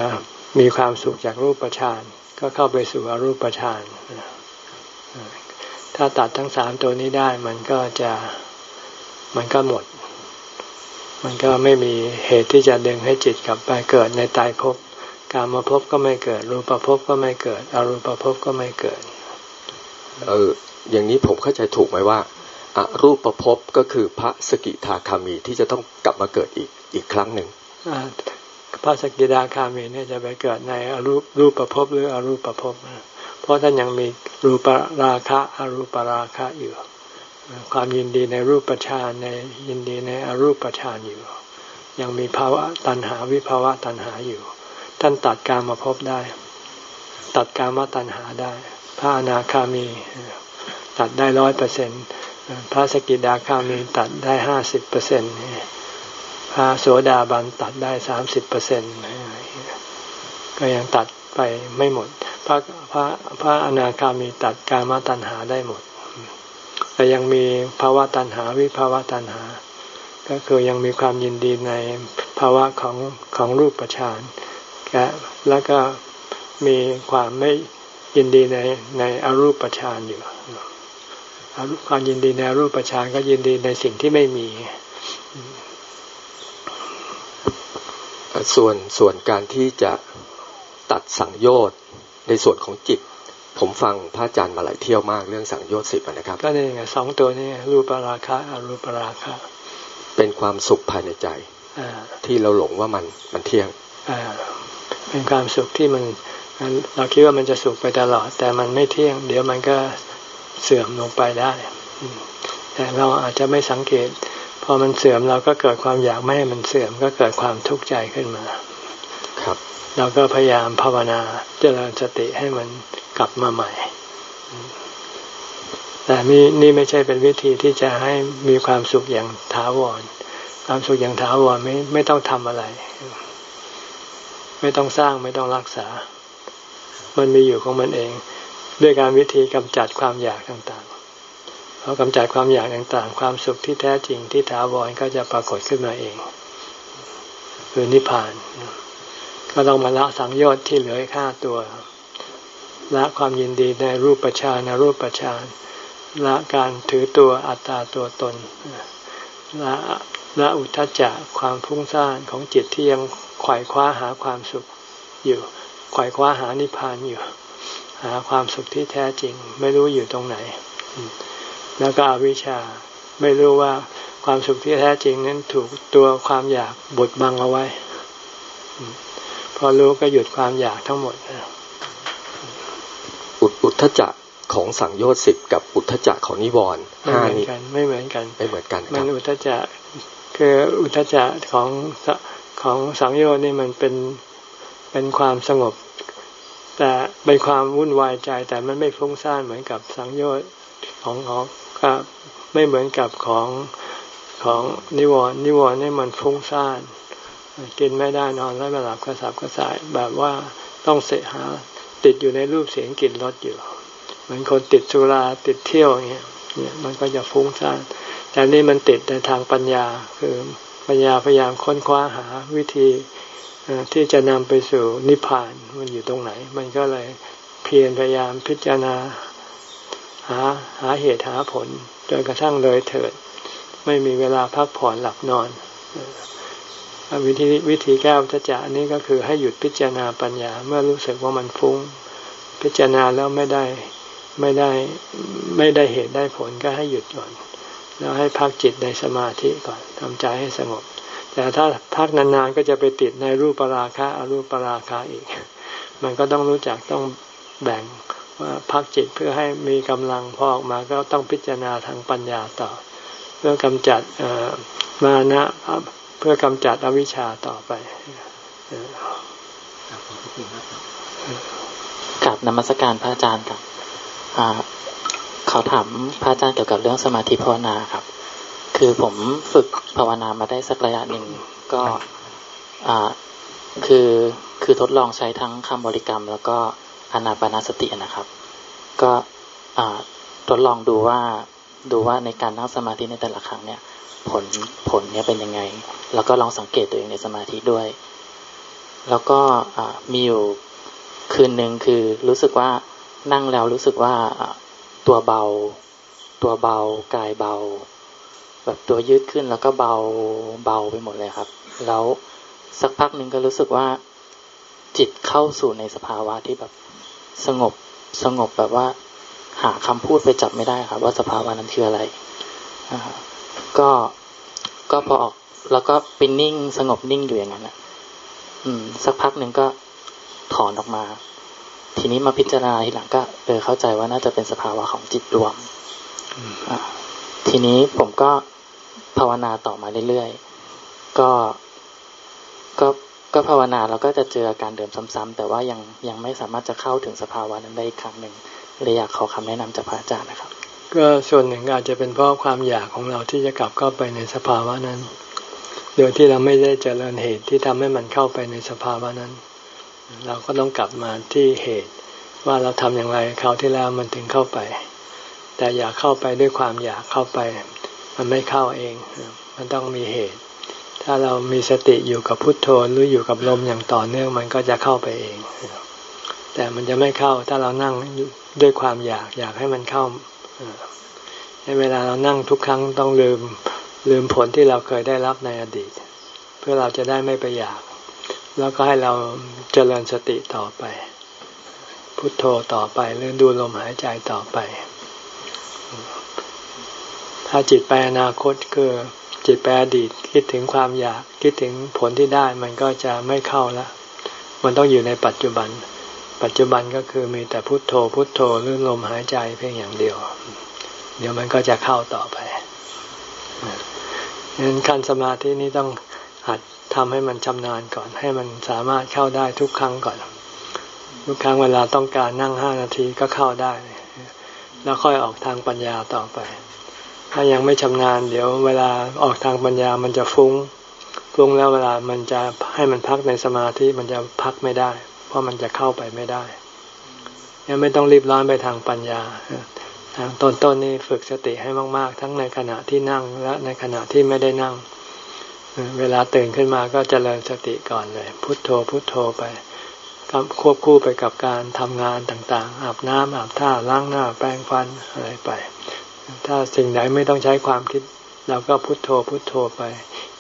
มีความสุขจากรูปฌานก็เข้าไปสู่อรูปฌานถ้าตัดทั้งสามตัวนี้ได้มันก็จะมันก็หมด มันก็ไม่มีเหตุที่จะดึงให้จิตกลับไปเกิดในตายภพการมาภพก็ไม่เกิด รูปภพก็ไม่เกิดอรูปภพก็ไม่เกิด เออ อย่างนี้ผมเข้าใจถูกไหมว่าอรูปภพก็คือพระสกิทาคามีที่จะต้องกลับมาเกิดอีกอีกครั้งหนึ่งพระสกิทาคามีเนี่ยจะไปเกิดในอรูปรูปภพหรืออรูปภพเพราะท่านยังมีรูปราคะอรูปราคะอยู่ ความยินดีในรูปฌานในยินดีในอรูปฌานอยู่ ยังมีภาวะตัณหาวิภาวะตัณหาอยู่ ท่านตัดการมาพบได้ ตัดการมาตัณหาได้ พระอนาคามี ตัดได้ร้อยเปอร์เซ็นต์พระสกิดาคามีตัดได้ห้าสิบเปอร์เซ็นต์พระโสดาบันตัดได้สามสิบเปอร์เซ็นต์ก็ยังตัดไปไม่หมด พระพระพระอนาคามีตัดกามาตัณหาได้หมด แต่ยังมีภาวะตัณหาวิภาวะตัณหา ก็คือยังมีความยินดีในภาวะของของรูปฌานแล้วก็มีความไม่ยินดีในในอรูปฌานอยู่ความยินดีในรูปฌานก็ยินดีในสิ่งที่ไม่มี ส่วนส่วนการที่จะตัดสังโยชน์ในส่วนของจิต ผมฟังพระอาจารย์มาหลายเที่ยวมากเรื่องสังโยชน์สิบนะครับ ก็นี่ไงสองตัวนี้รูปราคะอรูปราคะ เป็นความสุขภายในใจที่เราหลงว่ามันมันเที่ยงเป็นความสุขที่มันเราคิดว่ามันจะสุขไปตลอด แต่มันไม่เที่ยง เดี๋ยวมันก็เสื่อมลงไปได้แต่เราอาจจะไม่สังเกต พอมันเสื่อมเราก็เกิดความอยากไม่ให้มันเสื่อม ก็เกิดความทุกข์ใจขึ้นมา ครับ เราก็พยายามภาวนาเจริญสติให้มัน กลับมาใหม่ แต่นี่นี่ไม่ใช่เป็นวิธีที่จะให้มีความสุขอย่างถาวร ความสุขอย่างถาวรไม่ไม่ต้องทำอะไร ไม่ต้องสร้างไม่ต้องรักษา มันมีอยู่ของมันเอง ด้วยการวิธีกำจัดความอยากต่างๆพอกำจัดความอยากต่างๆ ความสุขที่แท้จริงที่ถาวรก็จะปรากฏขึ้นมาเองคือนิพพานก็ต้องมาละสังโยชน์ที่เหลือค่าตัว ละความยินดีในรูปฌานรูปฌานละการถือตัวอัตตาตัวตนละละอุทจจะความฟุ้งซ่านของจิตที่ยังไขว่คว้าหาความสุขอยู่ไขว่คว้าหานิพพานอยู่ หาความสุขที่แท้จริง ไม่รู้อยู่ตรงไหน แล้วก็อวิชชาไม่รู้ว่าความสุขที่แท้จริงนั้นถูกตัวความอยากบดบังเอาไว้ พอรู้ก็หยุดความอยากทั้งหมดอุ ทธจักของสังโยชน์สิบกับอุทธจักของนิวรณ์ห้านี้ไม่เหมือนกันไม่เหมือนกันมันอุทธจักคืออุทธจักของของสังโยชน์นี่มันเป็นเป็นความสงบ แต่เป็นความวุ่นวายใจแต่มันไม่ฟุ้งซ่านเหมือนกับสังโยชน์ของของก็ไม่เหมือนกับของของนิวรณ์นิวรณ์นี่มันฟุ้งซ่านกินไม่ได้นอนแล้วไม่หลับกระสับกระส่ายแบบว่าต้องเสหา ติดอยู่ในรูปเสียงกลิ่นรสอยู่เหมือนคนติดสุราติดเที่ยวเงี้ยเนี่ยมันก็จะฟุ้งซ่านแต่นี่มันติดในทางปัญญาคือปัญญาพยายามค้นคว้าหาวิธีที่จะนำไปสู่นิพพานมันอยู่ตรงไหน มันก็เลยเพียรพยายามพิจารณาหาหาเหตุหาผลจนกระทั่งเลยเถิด ไม่มีเวลาพักผ่อนหลับนอน วิธีวิธีแก้วจะจะนี้ก็คือให้หยุดพิจารณาปัญญา เมื่อรู้สึกว่ามันฟุง้ง พิจารณาแล้วไม่ได้ไม่ได้ไม่ได้เหตุได้ผลก็ให้หยุดก่อนแล้วให้พักจิตในสมาธิก่อนทำใจให้สงบ แต่ถ้าพักนานๆก็จะไปติดในรูปปราคะอรูปปราคะอีก มันก็ต้องรู้จักต้องแบ่งว่าพักจิตเพื่อให้มีกำลังพอออกมาก็ต้องพิจารณาทางปัญญาต่อ เพื่อกำจัดมานะ เพื่อกำจัดอวิชชาต่อไปกับนมัสการพระอาจารย์ครับเขาถามพระอาจารย์เกี่ยวกับเรื่องสมาธิภาวนาครับ คือผมฝึกภาวนามาได้สักระยะหนึ่งก็คือคือทดลองใช้ทั้งคำบริกรรม แล้วก็อนาปนาสตินะครับ ก็ทดลองดูว่าดูว่าในการนั่งสมาธิในแต่ละครั้งเนี่ย ผลผลเนี่ยเป็นยังไง แล้วก็ลองสังเกตตัวเองในสมาธิด้วย แล้วก็มีอยู่คืนหนึ่งคือรู้สึกว่านั่งแล้วรู้สึกว่าตัวเบา ตัวเบากายเบา แบบตัวยืดขึ้นแล้วก็เบาเบาไปหมดเลยครับ แล้วสักพักหนึ่งก็รู้สึกว่าจิตเข้าสู่ในสภาวะที่แบบสงบสงบแบบว่า หาคำพูดไปจับไม่ได้ครับ ว่าสภาวะนั้นคืออะไรนะครับ ก็ก็พอออก แล้วก็เป็นนิ่งสงบนิ่งอยู่อย่างนั้นนะอืม สักพักหนึ่งก็ถอนออกมา ทีนี้มาพิจารณาทีหลังก็เออเข้าใจว่าน่าจะเป็นสภาวะของจิตรวมทีนี้ผมก็ภาวนาต่อมาเรื่อยๆ ก็ก็ก็ภาวนาแล้วก็จะเจออาการเดิมซ้ำๆแต่ว่ายังยังไม่สามารถจะเข้าถึงสภาวะนั้นได้อีกครั้งหนึ่งเลยอยากขอคำแนะนำจากพระอาจารย์นะครับ ก็ส่วนหนึ่งอาจจะเป็นเพราะความอยากของเราที่จะกลับเข้าไปในสภาวะนั้น โดยที่เราไม่ได้เจริญเหตุที่ทำให้มันเข้าไปในสภาวะนั้น เราก็ต้องกลับมาที่เหตุ ว่าเราทำอย่างไรคราวที่แล้วมันถึงเข้าไป แต่อยากเข้าไปด้วยความอยากเข้าไป มันไม่เข้าเอง มันต้องมีเหตุ ถ้าเรามีสติอยู่กับพุทโธหรืออยู่กับลมอย่างต่อเนื่องมันก็จะเข้าไปเอง แต่มันจะไม่เข้าถ้าเรานั่งด้วยความอยากอยากให้มันเข้า เวลาเรานั่งทุกครั้งต้องลืมลืมผลที่เราเคยได้รับในอดีต เพื่อเราจะได้ไม่ไปอยาก แล้วก็ให้เราเจริญสติต่อไป พุทโธต่อไปหรือดูลมหายใจต่อไป ถ้าจิตไปอนาคตคือจิตไปอดีตคิดถึงความอยากคิดถึงผลที่ได้มันก็จะไม่เข้าละมันต้องอยู่ในปัจจุบัน ปัจจุบันก็คือมีแต่พุโทโธพุโทโธหรือลมหายใจเพียงอย่างเดียว เดี๋ยวมันก็จะเข้าต่อไปดังนั้นขั้นสมาธินี้ต้องหัดทำให้มันชำนาญก่อน ให้มันสามารถเข้าได้ทุกครั้งก่อน ทุกครั้งเวลาต้องการนั่งห้านาทีก็เข้าได้ แล้วค่อยออกทางปัญญาต่อไป ถ้ายังไม่ชำนาญเดี๋ยวเวลาออกทางปัญญามันจะฟุง้ง ฟุ้งแล้วเวลามันจะให้มันพักในสมาธิมันจะพักไม่ได้ เพราะมันจะเข้าไปไม่ได้ยังไม่ต้องรีบร้อนไปทางปัญญาทางต้นต้นนี้ฝึกสติให้มากๆ ทั้งในขณะที่นั่งและในขณะที่ไม่ได้นั่ง เวลาตื่นขึ้นมาก็จเจริญสติก่อนเลย พุทโธพุทโธไปควบคู่ไปกับการทำงานต่างๆ อาบน้ำอาบท่าล้างหน้าแปรงฟันอะไรไป ถ้าสิ่งไหนไม่ต้องใช้ความคิดเราก็พุโทโธพุโทโธไป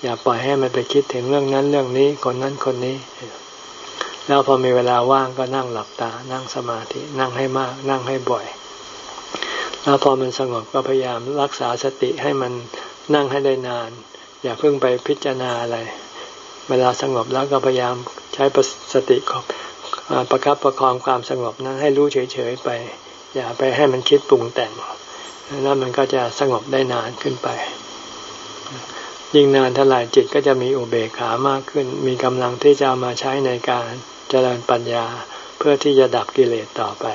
อย่าปล่อยให้มันไปคิดถึงเรื่องนั้นเรื่องนี้คนนั้นคนนี้ แล้วพอมีเวลาว่างก็นั่งหลับตา นั่งสมาธิ นั่งให้มาก นั่งให้บ่อย แล้วพอมันสงบก็พยายามรักษาสติให้มันนั่งให้ได้นาน อย่าเพิ่งไปพิจารณาอะไร เวลาสงบแล้วก็พยายามใช้สติประคับประคองความสงบนั้นให้รู้เฉยๆไป อย่าไปให้มันคิดปรุงแต่ง แล้วมันก็จะสงบได้นานขึ้นไป ยิ่งนานเท่าไหร่จิตก็จะมีอุเบกขามากขึ้น มีกำลังที่จะมาใช้ในการ เจริญปัญญาเพื่อที่จะดับกิเลสต่อไป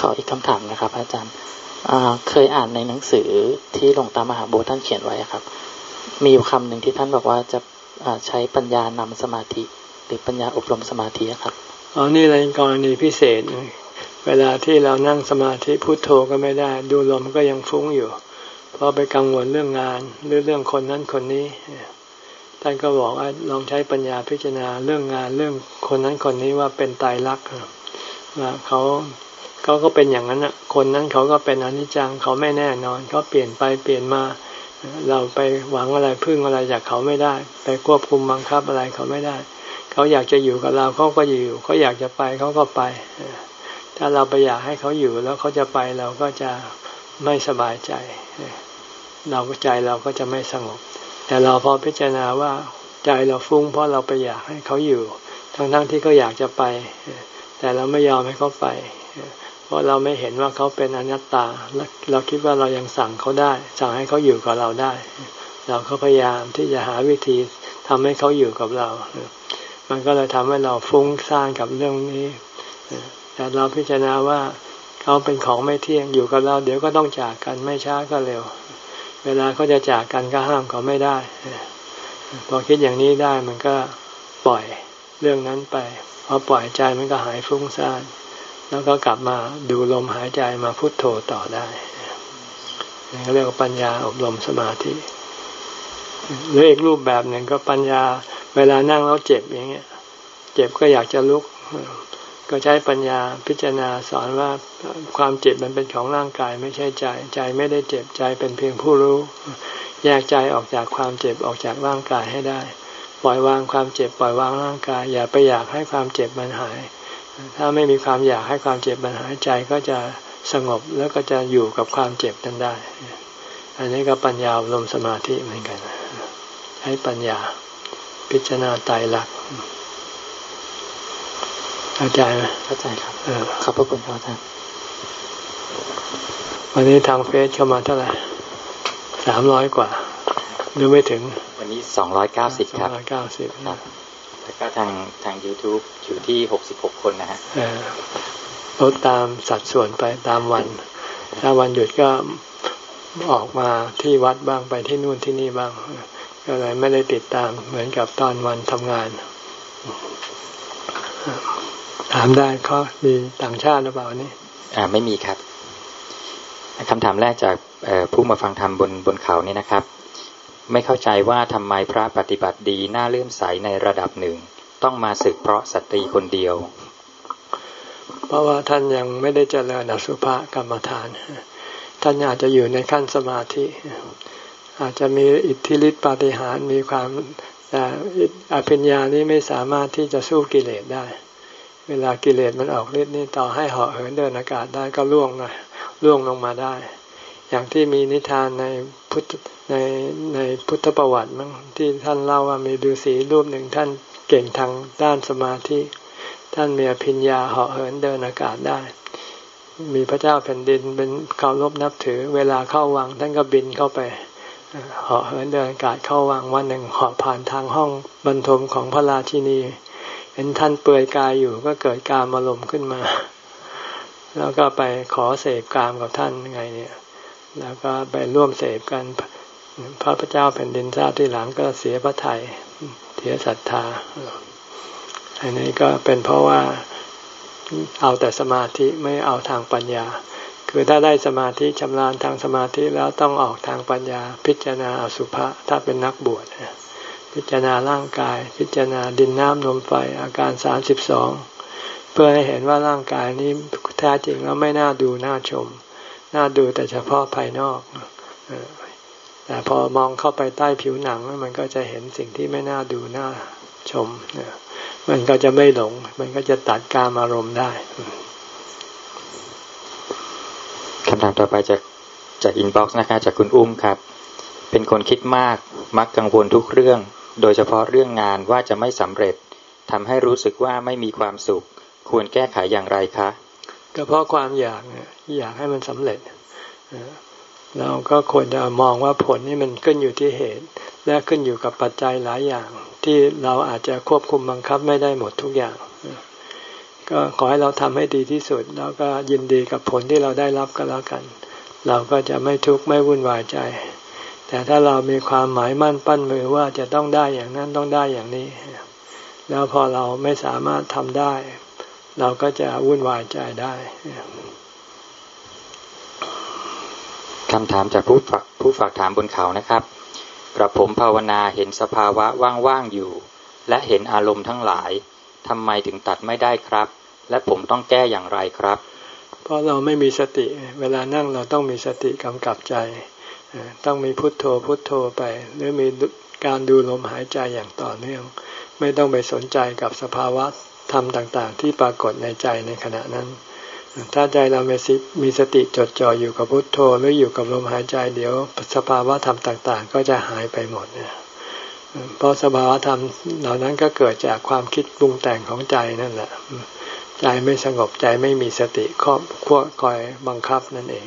ขออีกคำถามนะครับ อาจารย์เคยอ่านในหนังสือที่หลวงตามหาบัวท่านเขียนไว้ครับ มีอยู่คำหนึ่งที่ท่านบอกว่าจะใช้ปัญญานำสมาธิ หรือปัญญาอบรมสมาธิครับอ๋อนี่อะไรกรณีพิเศษ เวลาที่เรานั่งสมาธิพุโทโธก็ไม่ได้ ดูลมก็ยังฟุ้งอยู่ เพราะไปกังวลเรื่องงานหรือเรื่องคนนั้นคนนี้ ท่านก็บอกว่าลองใช้ปัญญาพิจารณาเรื่องงานเรื่องคนนั้นคนนี้ว่าเป็นตายรักว่าเขาเขาก็เป็นอย่างนั้นอะ คนนั้นเขาก็เป็นอนิจจังเขาไม่แน่นอนเขาเปลี่ยนไปเปลี่ยนมา เราไปหวังอะไรพึ่งอะไรจากเขาไม่ได้ ไปควบคุมบังคับอะไรเขาไม่ได้ เขาอยากจะอยู่กับเราเขาก็อยู่ เขาอยากจะไปเขาก็ไป ถ้าเราไปอยากให้เขาอยู่แล้วเขาจะไปเราก็จะไม่สบายใจ เราก็ใจเราก็จะไม่สงบ แต่เราพอพิจารณาว่าใจเราฟุ้งเพราะเราไปอยากให้เขาอยู่ ทั้งๆทที่เขาอยากจะไป แต่เราไม่ยอมให้เขาไป เพราะเราไม่เห็นว่าเขาเป็นอนัตตา เราคิดว่าเรายังสั่งเขาได้ สั่งให้เขาอยู่กับเราได้ เราก็พยายามที่จะหาวิธีทำให้เขาอยู่กับเรา มันก็เลยทำให้เราฟุ้งซ่านกับเรื่องนี้ แต่เราพิจารณาว่าเขาเป็นของไม่เที่ยงอยู่กับเรา เดี๋ยวก็ต้องจากกันไม่ช้าก็เร็ว เวลาเขาจะจากกันก็ห้ามเขาไม่ได้ พอคิดอย่างนี้ได้มันก็ปล่อยเรื่องนั้นไปพอปล่อยใจมันก็หายฟุ้งซ่านแล้วก็กลับมาดูลมหายใจมาพุโทโธต่อได้นี่เรียกว่าปัญญาอบรมสมาธิหรืออีกรูปแบบหนึ่งก็ปัญญา เวลานั่งแล้วเจ็บอย่างเงี้ย เจ็บก็อยากจะลุก ก็ใช้ปัญญาพิจารณาสอนว่าความเจ็บมันเป็นของร่างกายไม่ใช่ใจ ใจไม่ได้เจ็บใจเป็นเพียงผู้รู้ แยกใจออกจากความเจ็บออกจากร่างกายให้ได้ ปล่อยวางความเจ็บปล่อยวางร่างกาย อย่าไปอยากให้ความเจ็บมันหาย ถ้าไม่มีความอยากให้ความเจ็บมันหายใจก็จะสงบแล้วก็จะอยู่กับความเจ็บนั้นได้ อันนี้ก็ปัญญาลมสมาธิเหมือนกัน ให้ปัญญาพิจารณาตายหลัก เข้าใจไหมเข้าใจครับขอบพระคุณครับอาจารย์วันนี้ทางเฟซเข้ามาเท่าไหร่สามร้อยกว่าหรือไม่ถึง วันนี้สองร้อยเก้าสิบครับสองร้อยเก้าสิบครับแล้วก็ทางทาง YouTube อยู่ที่หกสิบหกคนนะฮะลดตามสัดส่วนไปตามวัน ถ้าวันหยุดก็ออกมาที่วัดบ้างไปที่นู่นที่นี่บ้าง ก็เลยไม่ได้ติดตามเหมือนกับตอนวันทำงาน ถามได้เขามีต่างชาติหรือเปล่านี่อ่าไม่มีครับคำถามแรกจากผู้มาฟังธรรมบนบนเขานี่นะครับ ไม่เข้าใจว่าทำไมพระปฏิบัติดีน่าเลื่อมใสในระดับหนึ่ง ต้องมาศึกเพราะสตรีคนเดียว เพราะว่าท่านยังไม่ได้เจริญอสุภกรรมฐาน ท่านอาจจะอยู่ในขั้นสมาธิ อาจจะมีอิทธิฤทธิปาฏิหาริย์มีความแต่อภิญญานี้ไม่สามารถที่จะสู้กิเลสได้ เวลากิเลสมันออกฤทธิ์นี่ต่อให้เหาะเหินเดินอากาศได้ก็ล่วงนะล่วงลงมาได้ อย่างที่มีนิทานในพุทธในในพุทธประวัติมั้งที่ท่านเล่าว่ามีฤาษีรูปหนึ่งท่านเก่งทางด้านสมาธิท่านมีอภิญญาเหาะเหินเดินอากาศได้ มีพระเจ้าแผ่นดินเป็นเคารพนับถือ เวลาเข้าวังท่านก็บินเข้าไปเหาะเหินเดินอากาศเข้าวังวันหนึ่งเหาะผ่านทางห้องบรรทมของพระราชินี ห็นท่านเปลือยกายอยู่ก็เกิดการอารมณ์ขึ้นมา แล้วก็ไปขอเสพกามกับท่านไงเนี่ย แล้วก็ไปร่วมเสพกันพระพระเจ้าแผ่นดินทราบที่หลังก็เสียพระไทยเสียศรัทธา อันนี้ก็เป็นเพราะว่าเอาแต่สมาธิไม่เอาทางปัญญา คือถ้าได้สมาธิชำนาญทางสมาธิแล้วต้องออกทางปัญญา พิจารณาอสุภะถ้าเป็นนักบวช พิจารณาร่างกาย พิจารณาดินน้ำลมไฟอาการสามสิบสองเพื่อให้เห็นว่าร่างกายนี้แท้จริงแล้วไม่น่าดูน่าชม น่าดูแต่เฉพาะภายนอกแต่พอมองเข้าไปใต้ผิวหนังมันก็จะเห็นสิ่งที่ไม่น่าดูน่าชมมันก็จะไม่หลง มันก็จะตัดการอารมณ์ได้คำถามต่อไปจากจากอินบ็อกซ์นะคะจากคุณอุ้มครับ เป็นคนคิดมากมักกังวลทุกเรื่อง โดยเฉพาะเรื่องงานว่าจะไม่สำเร็จทำให้รู้สึกว่าไม่มีความสุข ควรแก้ไขอย่างไรคะก็เพราะความอยากอยากให้มันสำเร็จเราก็ควรจะมองว่าผลนี่มันขึ้นอยู่ที่เหตุ และขึ้นอยู่กับปัจจัยหลายอย่าง ที่เราอาจจะควบคุมบังคับไม่ได้หมดทุกอย่าง ก็ขอให้เราทำให้ดีที่สุด แล้วก็ยินดีกับผลที่เราได้รับก็แล้วกัน เราก็จะไม่ทุกข์ไม่วุ่นวายใจ แต่ถ้าเรามีความหมายมั่นปั้นมือว่าจะต้องได้อย่างนั้นต้องได้อย่างนี้ แล้วพอเราไม่สามารถทำได้ เราก็จะวุ่นวายใจได้คำถามจากผู้ฝากผู้ฝากถามบนเขานะครับ กระผมภาวนาเห็นสภาวะว่างๆอยู่ และเห็นอารมณ์ทั้งหลายทำไมถึงตัดไม่ได้ครับ และผมต้องแก้อย่างไรครับ เพราะเราไม่มีสติ เวลานั่งเราต้องมีสติกำกับใจ ต้องมีพุทโธพุทโธไป หรือมีการดูลมหายใจอย่างต่อเนื่อง ไม่ต้องไปสนใจกับสภาวะธรรมต่างๆ ที่ปรากฏในใจในขณะนั้น ถ้าใจเรามีสิมีสติจดจ่ออยู่กับพุทโธหรืออยู่กับลมหายใจเดี๋ยวสภาวะธรรมต่างๆ ก็จะหายไปหมดเนี่ยเพราะสภาวะธรรมเหล่านั้นก็เกิดจากความคิดปรุงแต่งของใจนั่นแหละ ใจไม่สงบใจไม่มีสติครอบควคอยบังคับนั่นเอง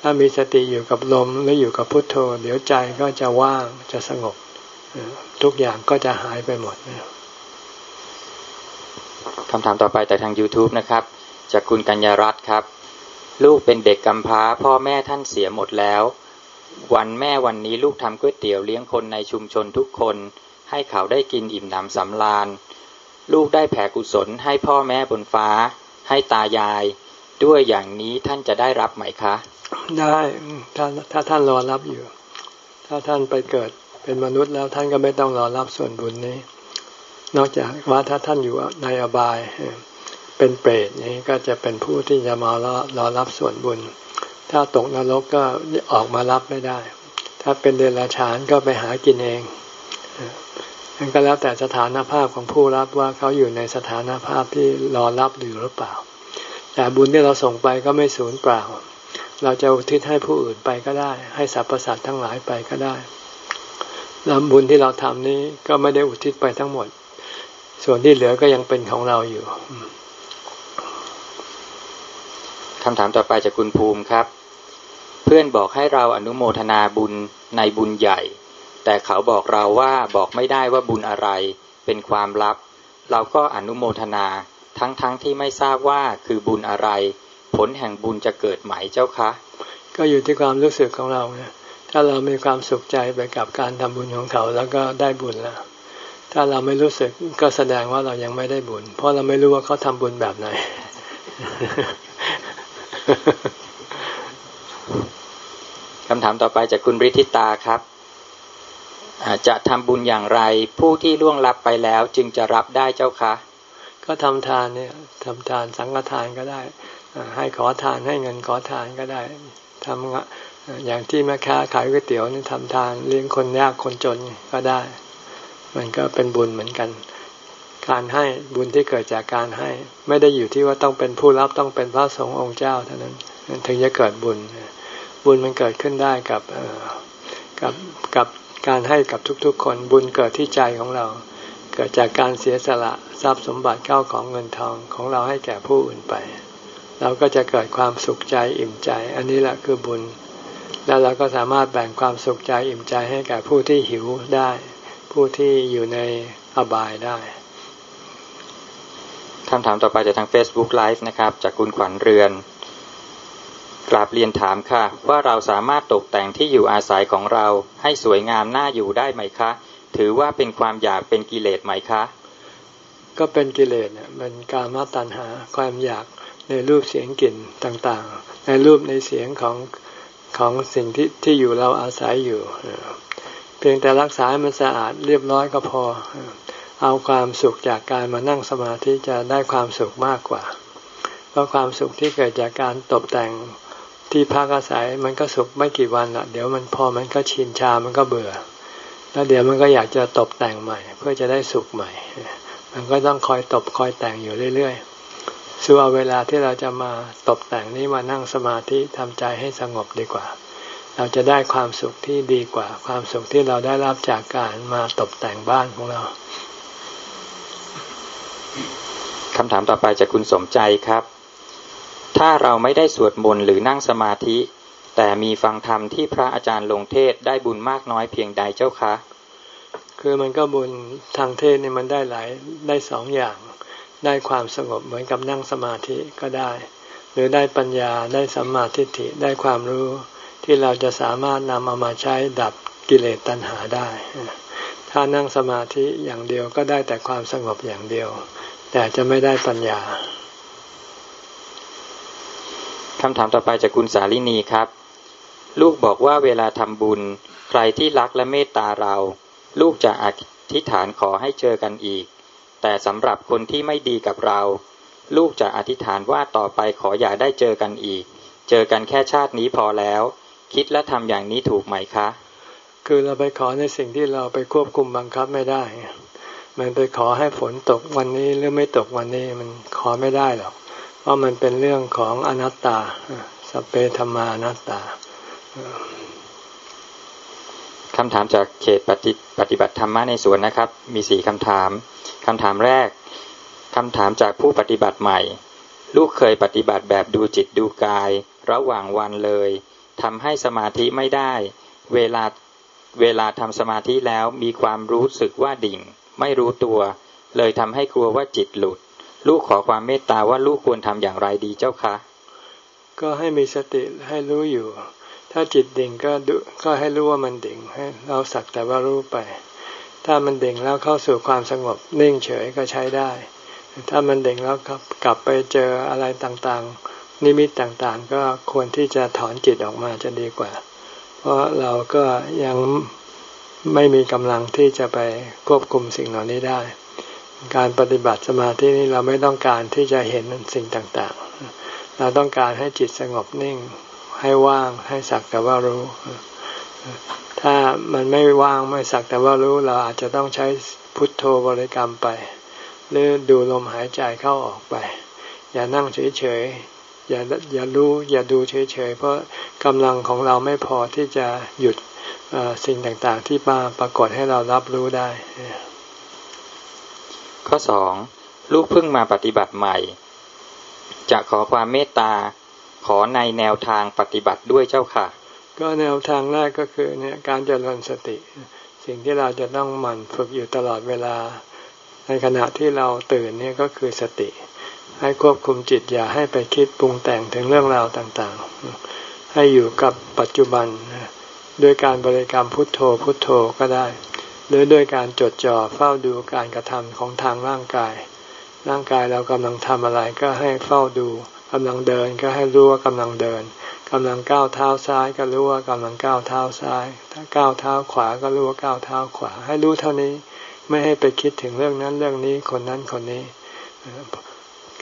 ถ้ามีสติอยู่กับลมหรืออยู่กับพุทโธ เดี๋ยวใจก็จะว่างจะสงบ ทุกอย่างก็จะหายไปหมดคำถามต่อไปแต่ทาง YouTube นะครับ จากคุณกัญญารัตน์ครับ ลูกเป็นเด็กกำพร้า พ่อแม่ท่านเสียหมดแล้ว วันแม่วันนี้ลูกทำก๋วยเตี๋ยวเลี้ยงคนในชุมชนทุกคน ให้เขาได้กินอิ่มหนำสำราญ ลูกได้แผ่กุศลให้พ่อแม่บนฟ้า ให้ตายาย ด้วยอย่างนี้ท่านจะได้รับไหมคะ ได้ถ้าถ้าท่านรอรับอยู่ ถ้าท่านไปเกิดเป็นมนุษย์แล้วท่านก็ไม่ต้องรอรับส่วนบุญนี้ นอกจากว่าถ้าท่านอยู่ในอบาย เป็นเปรตนี้ก็จะเป็นผู้ที่จะมารอรอรับส่วนบุญ ถ้าตกนรกก็ออกมารับไม่ได้ ถ้าเป็นเดรัจฉานก็ไปหากินเองนั่นก็แล้วแต่สถานภาพของผู้รับว่าเขาอยู่ในสถานภาพที่รอรับหรือหรือเปล่า แต่บุญที่เราส่งไปก็ไม่สูญเปล่า เราจะอุทิศให้ผู้อื่นไปก็ได้ ให้สรรพสัตว์ทั้งหลายไปก็ได้แล้วบุญที่เราทำนี้ก็ไม่ได้อุทิศไปทั้งหมด ส่วนที่เหลือก็ยังเป็นของเราอยู่คำถามต่อไปจากคุณภูมิครับ เพื่อนบอกให้เราอนุโมทนาบุญในบุญใหญ่ แต่เขาบอกเราว่าบอกไม่ได้ว่าบุญอะไรเป็นความลับ เราก็อนุโมทนา ทั้งๆทที่ไม่ทราบว่าคือบุญอะไร ผลแห่งบุญจะเกิดไหมเจ้าคะ ก็อยู่ที่ความรู้สึกของเราเนี่ยถ้าเรามีความสุขใจไปกับการทำบุญของเขา แล้วก็ได้บุญแล้ว ถ้าเราไม่รู้สึกก็แสดงว่าเรายังไม่ได้บุญ เพราะเราไม่รู้ว่าเขาทำบุญแบบไหน คำถามต่อไปจากคุณริธิตาครับจะทำบุญอย่างไร ผู้ที่ล่วงลับไปแล้วจึงจะรับได้เจ้าคะ ก็ทำทานเนี่ยทำทานสังฆทานก็ได้ให้ขอทานให้เงินขอทานก็ได้ทำอย่างที่แม่ค้าขายก๋วยเตี๋ยวนี่ทำทานเลี้ยงคนยากคนจนก็ได้ มันก็เป็นบุญเหมือนกัน การให้บุญที่เกิดจากการให้ ไม่ได้อยู่ที่ว่าต้องเป็นผู้รับต้องเป็นพระสงฆ์องค์เจ้าเท่านั้นถึงจะเกิดบุญ บุญมันเกิดขึ้นได้กับกับกับการให้กับทุกๆคนบุญเกิดที่ใจของเรา เกิดจากการเสียสละทรัพย์สมบัติเข้าของเงินทองของเราให้แก่ผู้อื่นไป เราก็จะเกิดความสุขใจอิ่มใจ อันนี้แหละคือบุญ แล้วเราก็สามารถแบ่งความสุขใจอิ่มใจให้แก่ผู้ที่หิวได้ ผู้ที่อยู่ในอบายได้คำถามต่อไปจากทาง Facebook Live นะครับ จากคุณขวัญเรือนกราบเรียนถามค่ะ ว่าเราสามารถตกแต่งที่อยู่อาศัยของเราให้สวยงามน่าอยู่ได้ไหมคะ ถือว่าเป็นความอยากเป็นกิเลสไหมคะ ก็เป็นกิเลสเนี่ยมันการมาตัณหาความอยากในรูปเสียงกลิ่นต่างๆ ในรูปในเสียงของของสิ่งที่ที่อยู่เราอาศัยอยู่เพียงแต่รักษาให้มันสะอาดเรียบร้อยก็พอ เอาความสุขจากการมานั่งสมาธิจะได้ความสุขมากกว่า เพราะความสุขที่เกิดจากการตกแต่งที่พักอาศัยมันก็สุขไม่กี่วันละเดี๋ยวมันพอมันก็ชินชามันก็เบื่อ แล้วเดี๋ยวมันก็อยากจะตกแต่งใหม่ เพื่อจะได้สุขใหม่ มันก็ต้องคอยตบคอยแต่งอยู่เรื่อยๆส่วนเวลาที่เราจะมาตบแต่งนี้มานั่งสมาธิทำใจให้สงบดีกว่า เราจะได้ความสุขที่ดีกว่า ความสุขที่เราได้รับจากการมาตบแต่งบ้านของเราคำถามต่อไปจากคุณสมใจครับ ถ้าเราไม่ได้สวดมนต์หรือนั่งสมาธิ แต่มีฟังธรรมที่พระอาจารย์ลงเทศได้บุญมากน้อยเพียงใดเจ้าคะ คือมันก็บุญทางเทศนี่มันได้หลายได้สองอย่าง ได้ความสงบเหมือนกับนั่งสมาธิก็ได้ หรือได้ปัญญาได้สัมมาทิฏฐิได้ความรู้ที่เราจะสามารถนำเอามาใช้ดับกิเลสตัณหาได้ ถ้านั่งสมาธิอย่างเดียวก็ได้แต่ความสงบอย่างเดียว แต่จะไม่ได้ปัญญาคำถามต่อไปจากคุณสาลินีครับ ลูกบอกว่าเวลาทำบุญ ใครที่รักและเมตตาเรา ลูกจะอธิษฐานขอให้เจอกันอีก แต่สำหรับคนที่ไม่ดีกับเรา ลูกจะอธิษฐานว่าต่อไปขออย่าได้เจอกันอีก เจอกันแค่ชาตินี้พอแล้ว คิดและทำอย่างนี้ถูกไหมคะ คือเราไปขอในสิ่งที่เราไปควบคุมบังคับไม่ได้ มันไปขอให้ฝนตกวันนี้หรือไม่ตกวันนี้มันขอไม่ได้หรอก เพราะมันเป็นเรื่องของอนัตตาสเปธรรมานัตตา คำถามจากเขตปฏิปฏิบัติธรรมะในสวนนะครับ มีสี่คำถามคำถามแรกคำถามจากผู้ปฏิบัติใหม่ ลูกเคยปฏิบัติแบบดูจิตดูกาย ระหว่างวันเลยทำให้สมาธิไม่ได้ เวลาเวลาทำสมาธิแล้วมีความรู้สึกว่าดิ่ง ไม่รู้ตัว เลยทำให้กลัวว่าจิตหลุด ลูกขอความเมตตาว่าลูกควรทำอย่างไรดีเจ้าคะ ก็ให้มีสติให้รู้อยู่ ถ้าจิตดิ่งก็ดูก็ให้รู้ว่ามันดิ่งให้เราสักแต่ว่ารู้ไป ถ้ามันดิ่งแล้วเข้าสู่ความสงบนิ่งเฉยก็ใช้ได้ ถ้ามันเด็กแล้วกลับไปเจออะไรต่างๆ นิมิตต่างๆ ก็ควรที่จะถอนจิตออกมาจะดีกว่า เพราะเราก็ยังไม่มีกำลังที่จะไปควบคุมสิ่งเหล่านี้ได้ การปฏิบัติสมาธินี้เราไม่ต้องการที่จะเห็นสิ่งต่างๆ เราต้องการให้จิตสงบนิ่ง ให้ว่างให้สักแต่ว่ารู้ ถ้ามันไม่ว่างไม่สักแต่ว่ารู้เราอาจจะต้องใช้พุทโธบริกรรมไป หรือดูลมหายใจเข้าออกไป อย่านั่งเฉยๆอย่าอย่ารู้อย่าดูเฉยๆเพราะกำลังของเราไม่พอที่จะหยุดสิ่งต่างๆ ที่มาปรากฏให้เรารับรู้ได้ ข้อสองลูกเพิ่งมาปฏิบัติใหม่ จะขอความเมตตา ขอในแนวทางปฏิบัติด้วยเจ้าค่ะ ก็แนวทางแรกก็คือเนี่ยการเจริญสติ สิ่งที่เราจะต้องหมั่นฝึกอยู่ตลอดเวลา ในขณะที่เราตื่นเนี่ยก็คือสติ ให้ควบคุมจิตอย่าให้ไปคิดปรุงแต่งถึงเรื่องราวต่างๆ ให้อยู่กับปัจจุบันด้วยการบริกรรมพุทโธพุทโธก็ได้ หรือด้วยการจดจ่อเฝ้าดูการกระทำของทางร่างกาย ร่างกายเรากำลังทำอะไรก็ให้เฝ้าดู กำลังเดินก็ให้รู้ว่ากำลังเดินกำลังก้าวเท้าซ้ายก็รู้ว่ากำลังก้าวเท้าซ้าย ถ้าก้าวเท้าขวาก็รู้ว่าก้าวเท้าขวา ให้รู้เท่านี้ไม่ให้ไปคิดถึงเรื่องนั้นเรื่องนี้คนนั้นคนนี้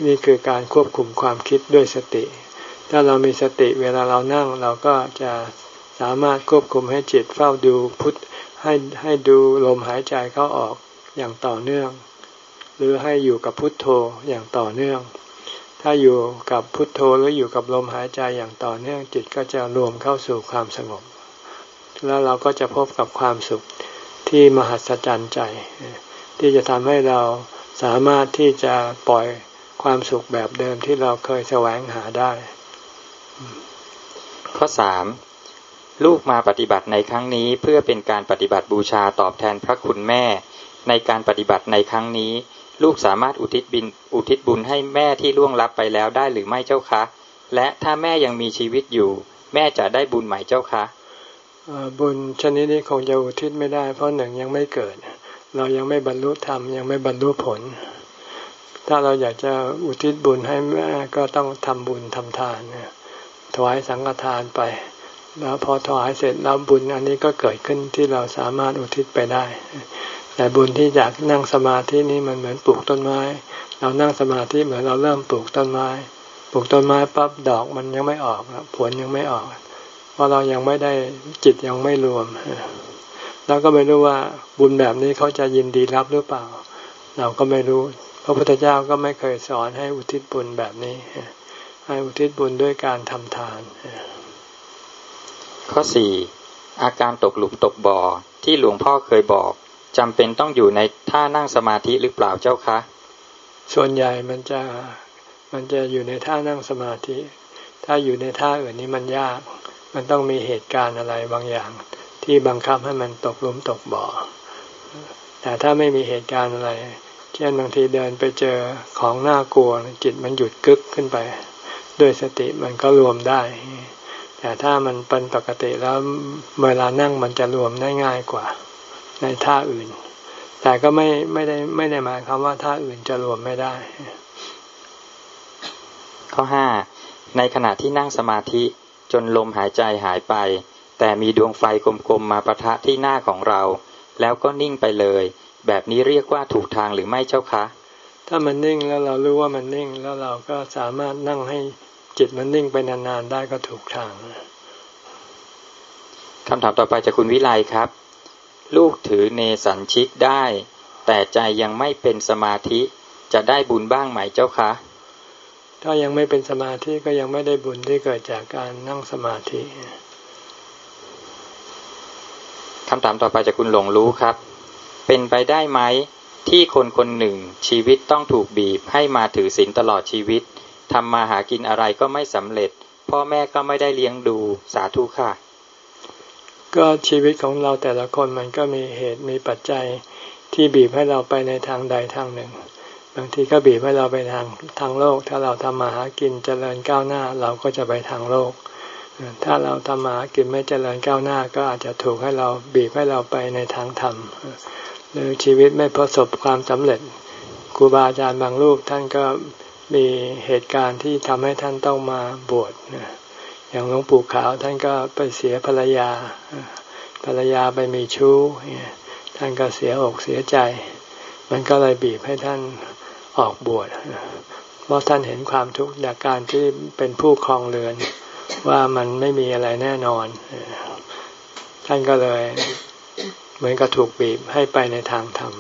นี่คือการควบคุมความคิดด้วยสติ ถ้าเรามีสติเวลาเรานั่งเราก็จะสามารถควบคุมให้จิตเฝ้าดูพุทให้ให้ดูลมหายใจเข้าออกอย่างต่อเนื่อง หรือให้อยู่กับพุทโธอย่างต่อเนื่อง ถ้าอยู่กับพุทโธหรืออยู่กับลมหายใจอย่างต่อเนื่องจิตก็จะรวมเข้าสู่ความสงบ แล้วเราก็จะพบกับความสุขที่มหัศจรรย์ใจ ที่จะทำให้เราสามารถที่จะปล่อยความสุขแบบเดิมที่เราเคยแสวงหาได้ ข้อสามลูกมาปฏิบัติในครั้งนี้เพื่อเป็นการปฏิบัติบูชาตอบแทนพระคุณแม่ ในการปฏิบัติในครั้งนี้ ลูกสามารถอุทิศบินอุทิศบุญให้แม่ที่ล่วงลับไปแล้วได้หรือไม่เจ้าคะ และถ้าแม่ยังมีชีวิตอยู่ แม่จะได้บุญไหม่เจ้าคะบุญชนิดนี้คงจะอุทิศไม่ได้ เพราะหนึ่งยังไม่เกิด เรายังไม่บรรลุธรรมยังไม่บรรลุผล ถ้าเราอยากจะอุทิศบุญให้แม่ก็ต้องทำบุญทำทานถวายสังฆทานไป แล้วพอถวายเสร็จแล้วบุญอันนี้ก็เกิดขึ้นที่เราสามารถอุทิศไปได้ แต่บุญที่จากนั่งสมาธินี้มันเหมือนปลูกต้นไม้ เรานั่งสมาธิเหมือนเราเริ่มปลูกต้นไม้ ปลูกต้นไม้ปั๊บดอกมันยังไม่ออกผลยังไม่ออก เพราะเรายังไม่ได้จิตยังไม่รวมแล้วก็ไม่รู้ว่าบุญแบบนี้เขาจะยินดีรับหรือเปล่า เราก็ไม่รู้ พระพุทธเจ้าก็ไม่เคยสอนให้อุทิศบุญแบบนี้ ให้อุทิศบุญด้วยการทำทาน ข้อสี่อาการตกหลุมตกบ่อที่หลวงพ่อเคยบอก จำเป็นต้องอยู่ในท่านั่งสมาธิหรือเปล่าเจ้าคะ ส่วนใหญ่มันจะมันจะอยู่ในท่านั่งสมาธิ ถ้าอยู่ในท่าอื่นนี้มันยาก มันต้องมีเหตุการณ์อะไรบางอย่าง ที่บังคับให้มันตกลุมตกบ่อ แต่ถ้าไม่มีเหตุการณ์อะไร เช่นบางทีเดินไปเจอของน่ากลัวจิตมันหยุดกึกขึ้นไป ด้วยสติมันก็รวมได้ แต่ถ้ามันเป็นปกติแล้วเวลานั่งมันจะรวมได้ง่ายกว่า ในท่าอื่น แต่ก็ไม่ไม่ได้ไม่ได้หมายความว่าท่าอื่นจะรวมไม่ได้ ข้อห้าในขณะที่นั่งสมาธิจนลมหายใจหายไป แต่มีดวงไฟกลมๆมาประทะที่หน้าของเรา แล้วก็นิ่งไปเลย แบบนี้เรียกว่าถูกทางหรือไม่เจ้าคะ ถ้ามันนิ่งแล้วเรารู้ว่ามันนิ่งแล้วเราก็สามารถนั่งให้จิตมันนิ่งไปนานๆได้ก็ถูกทางคำถามต่อไปจากคุณวิไลครับ ลูกถือเนสันชิกได้ แต่ใจยังไม่เป็นสมาธิจะได้บุญบ้างไหมเจ้าคะ ถ้ายังไม่เป็นสมาธิก็ยังไม่ได้บุญที่เกิดจากการนั่งสมาธิคำถามต่อไปจากคุณหลงรู้ครับ เป็นไปได้ไหมที่คนคนหนึ่งชีวิตต้องถูกบีบให้มาถือศีลตลอดชีวิตทำมาหากินอะไรก็ไม่สำเร็จ พ่อแม่ก็ไม่ได้เลี้ยงดูสาธุค่ะ ก็ชีวิตของเราแต่ละคนมันก็มีเหตุมีปัจจัยที่บีบให้เราไปในทางใดทางหนึ่ง บางทีก็บีบให้เราไปทางทางโลก ถ้าเราทำมาหากินเจริญก้าวหน้า เราก็จะไปทางโลก ถ้าเราทำมาหากินไม่เจริญก้าวหน้า ก็อาจจะถูกให้เราบีบให้เราไปในทางธรรมหรือชีวิตไม่ประสบความสำเร็จครูบาอาจารย์บางรูปท่านก็มีเหตุการณ์ที่ทำให้ท่านต้องมาบวช อย่างหลวงปู่ขาวท่านก็ไปเสียภรรยา ภรรยาไปมีชู้ท่านก็เสียอกเสียใจ มันก็เลยบีบให้ท่านออกบวชเพราะท่านเห็นความทุกข์จากการที่เป็นผู้ครองเรือน ว่ามันไม่มีอะไรแน่นอน ท่านก็เลยเหมือนกับถูกบีบให้ไปในทางธรรม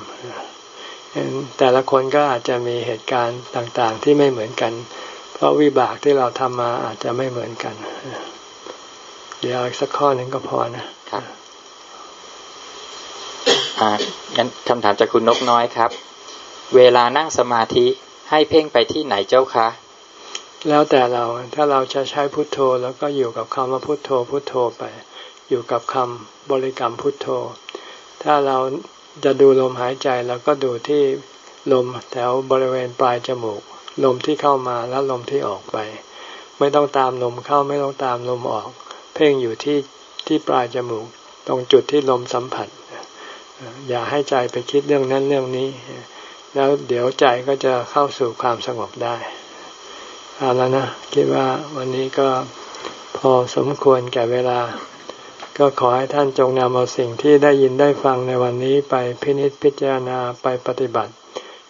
แต่ละคนก็อาจจะมีเหตุการณ์ต่างๆ ที่ไม่เหมือนกัน เพราะวิบากที่เราทำมาอาจจะไม่เหมือนกัน เดี๋ยวอีกสักข้อหนึ่งก็พอนะครับอ่างั้นคำถามจากคุณนกน้อยครับ เวลานั่งสมาธิให้เพ่งไปที่ไหนเจ้าคะ แล้วแต่เราถ้าเราจะใช้พุทโธแล้วก็อยู่กับคำว่าพุทโธพุทโธไป อยู่กับคำบริกรรมพุทโธ ถ้าเราจะดูลมหายใจแล้วก็ดูที่ลมแถวบริเวณปลายจมูก ลมที่เข้ามาแล้วลมที่ออกไป ไม่ต้องตามลมเข้าไม่ต้องตามลมออก เพ่งอยู่ที่ที่ปลายจมูก ตรงจุดที่ลมสัมผัส อย่าให้ใจไปคิดเรื่องนั้นเรื่องนี้ แล้วเดี๋ยวใจก็จะเข้าสู่ความสงบได้เอาแล้วนะคิดว่าวันนี้ก็พอสมควรแก่เวลา ก็ขอให้ท่านจงนำเอาสิ่งที่ได้ยินได้ฟังในวันนี้ไปพินิจพิจารณาไปปฏิบัติ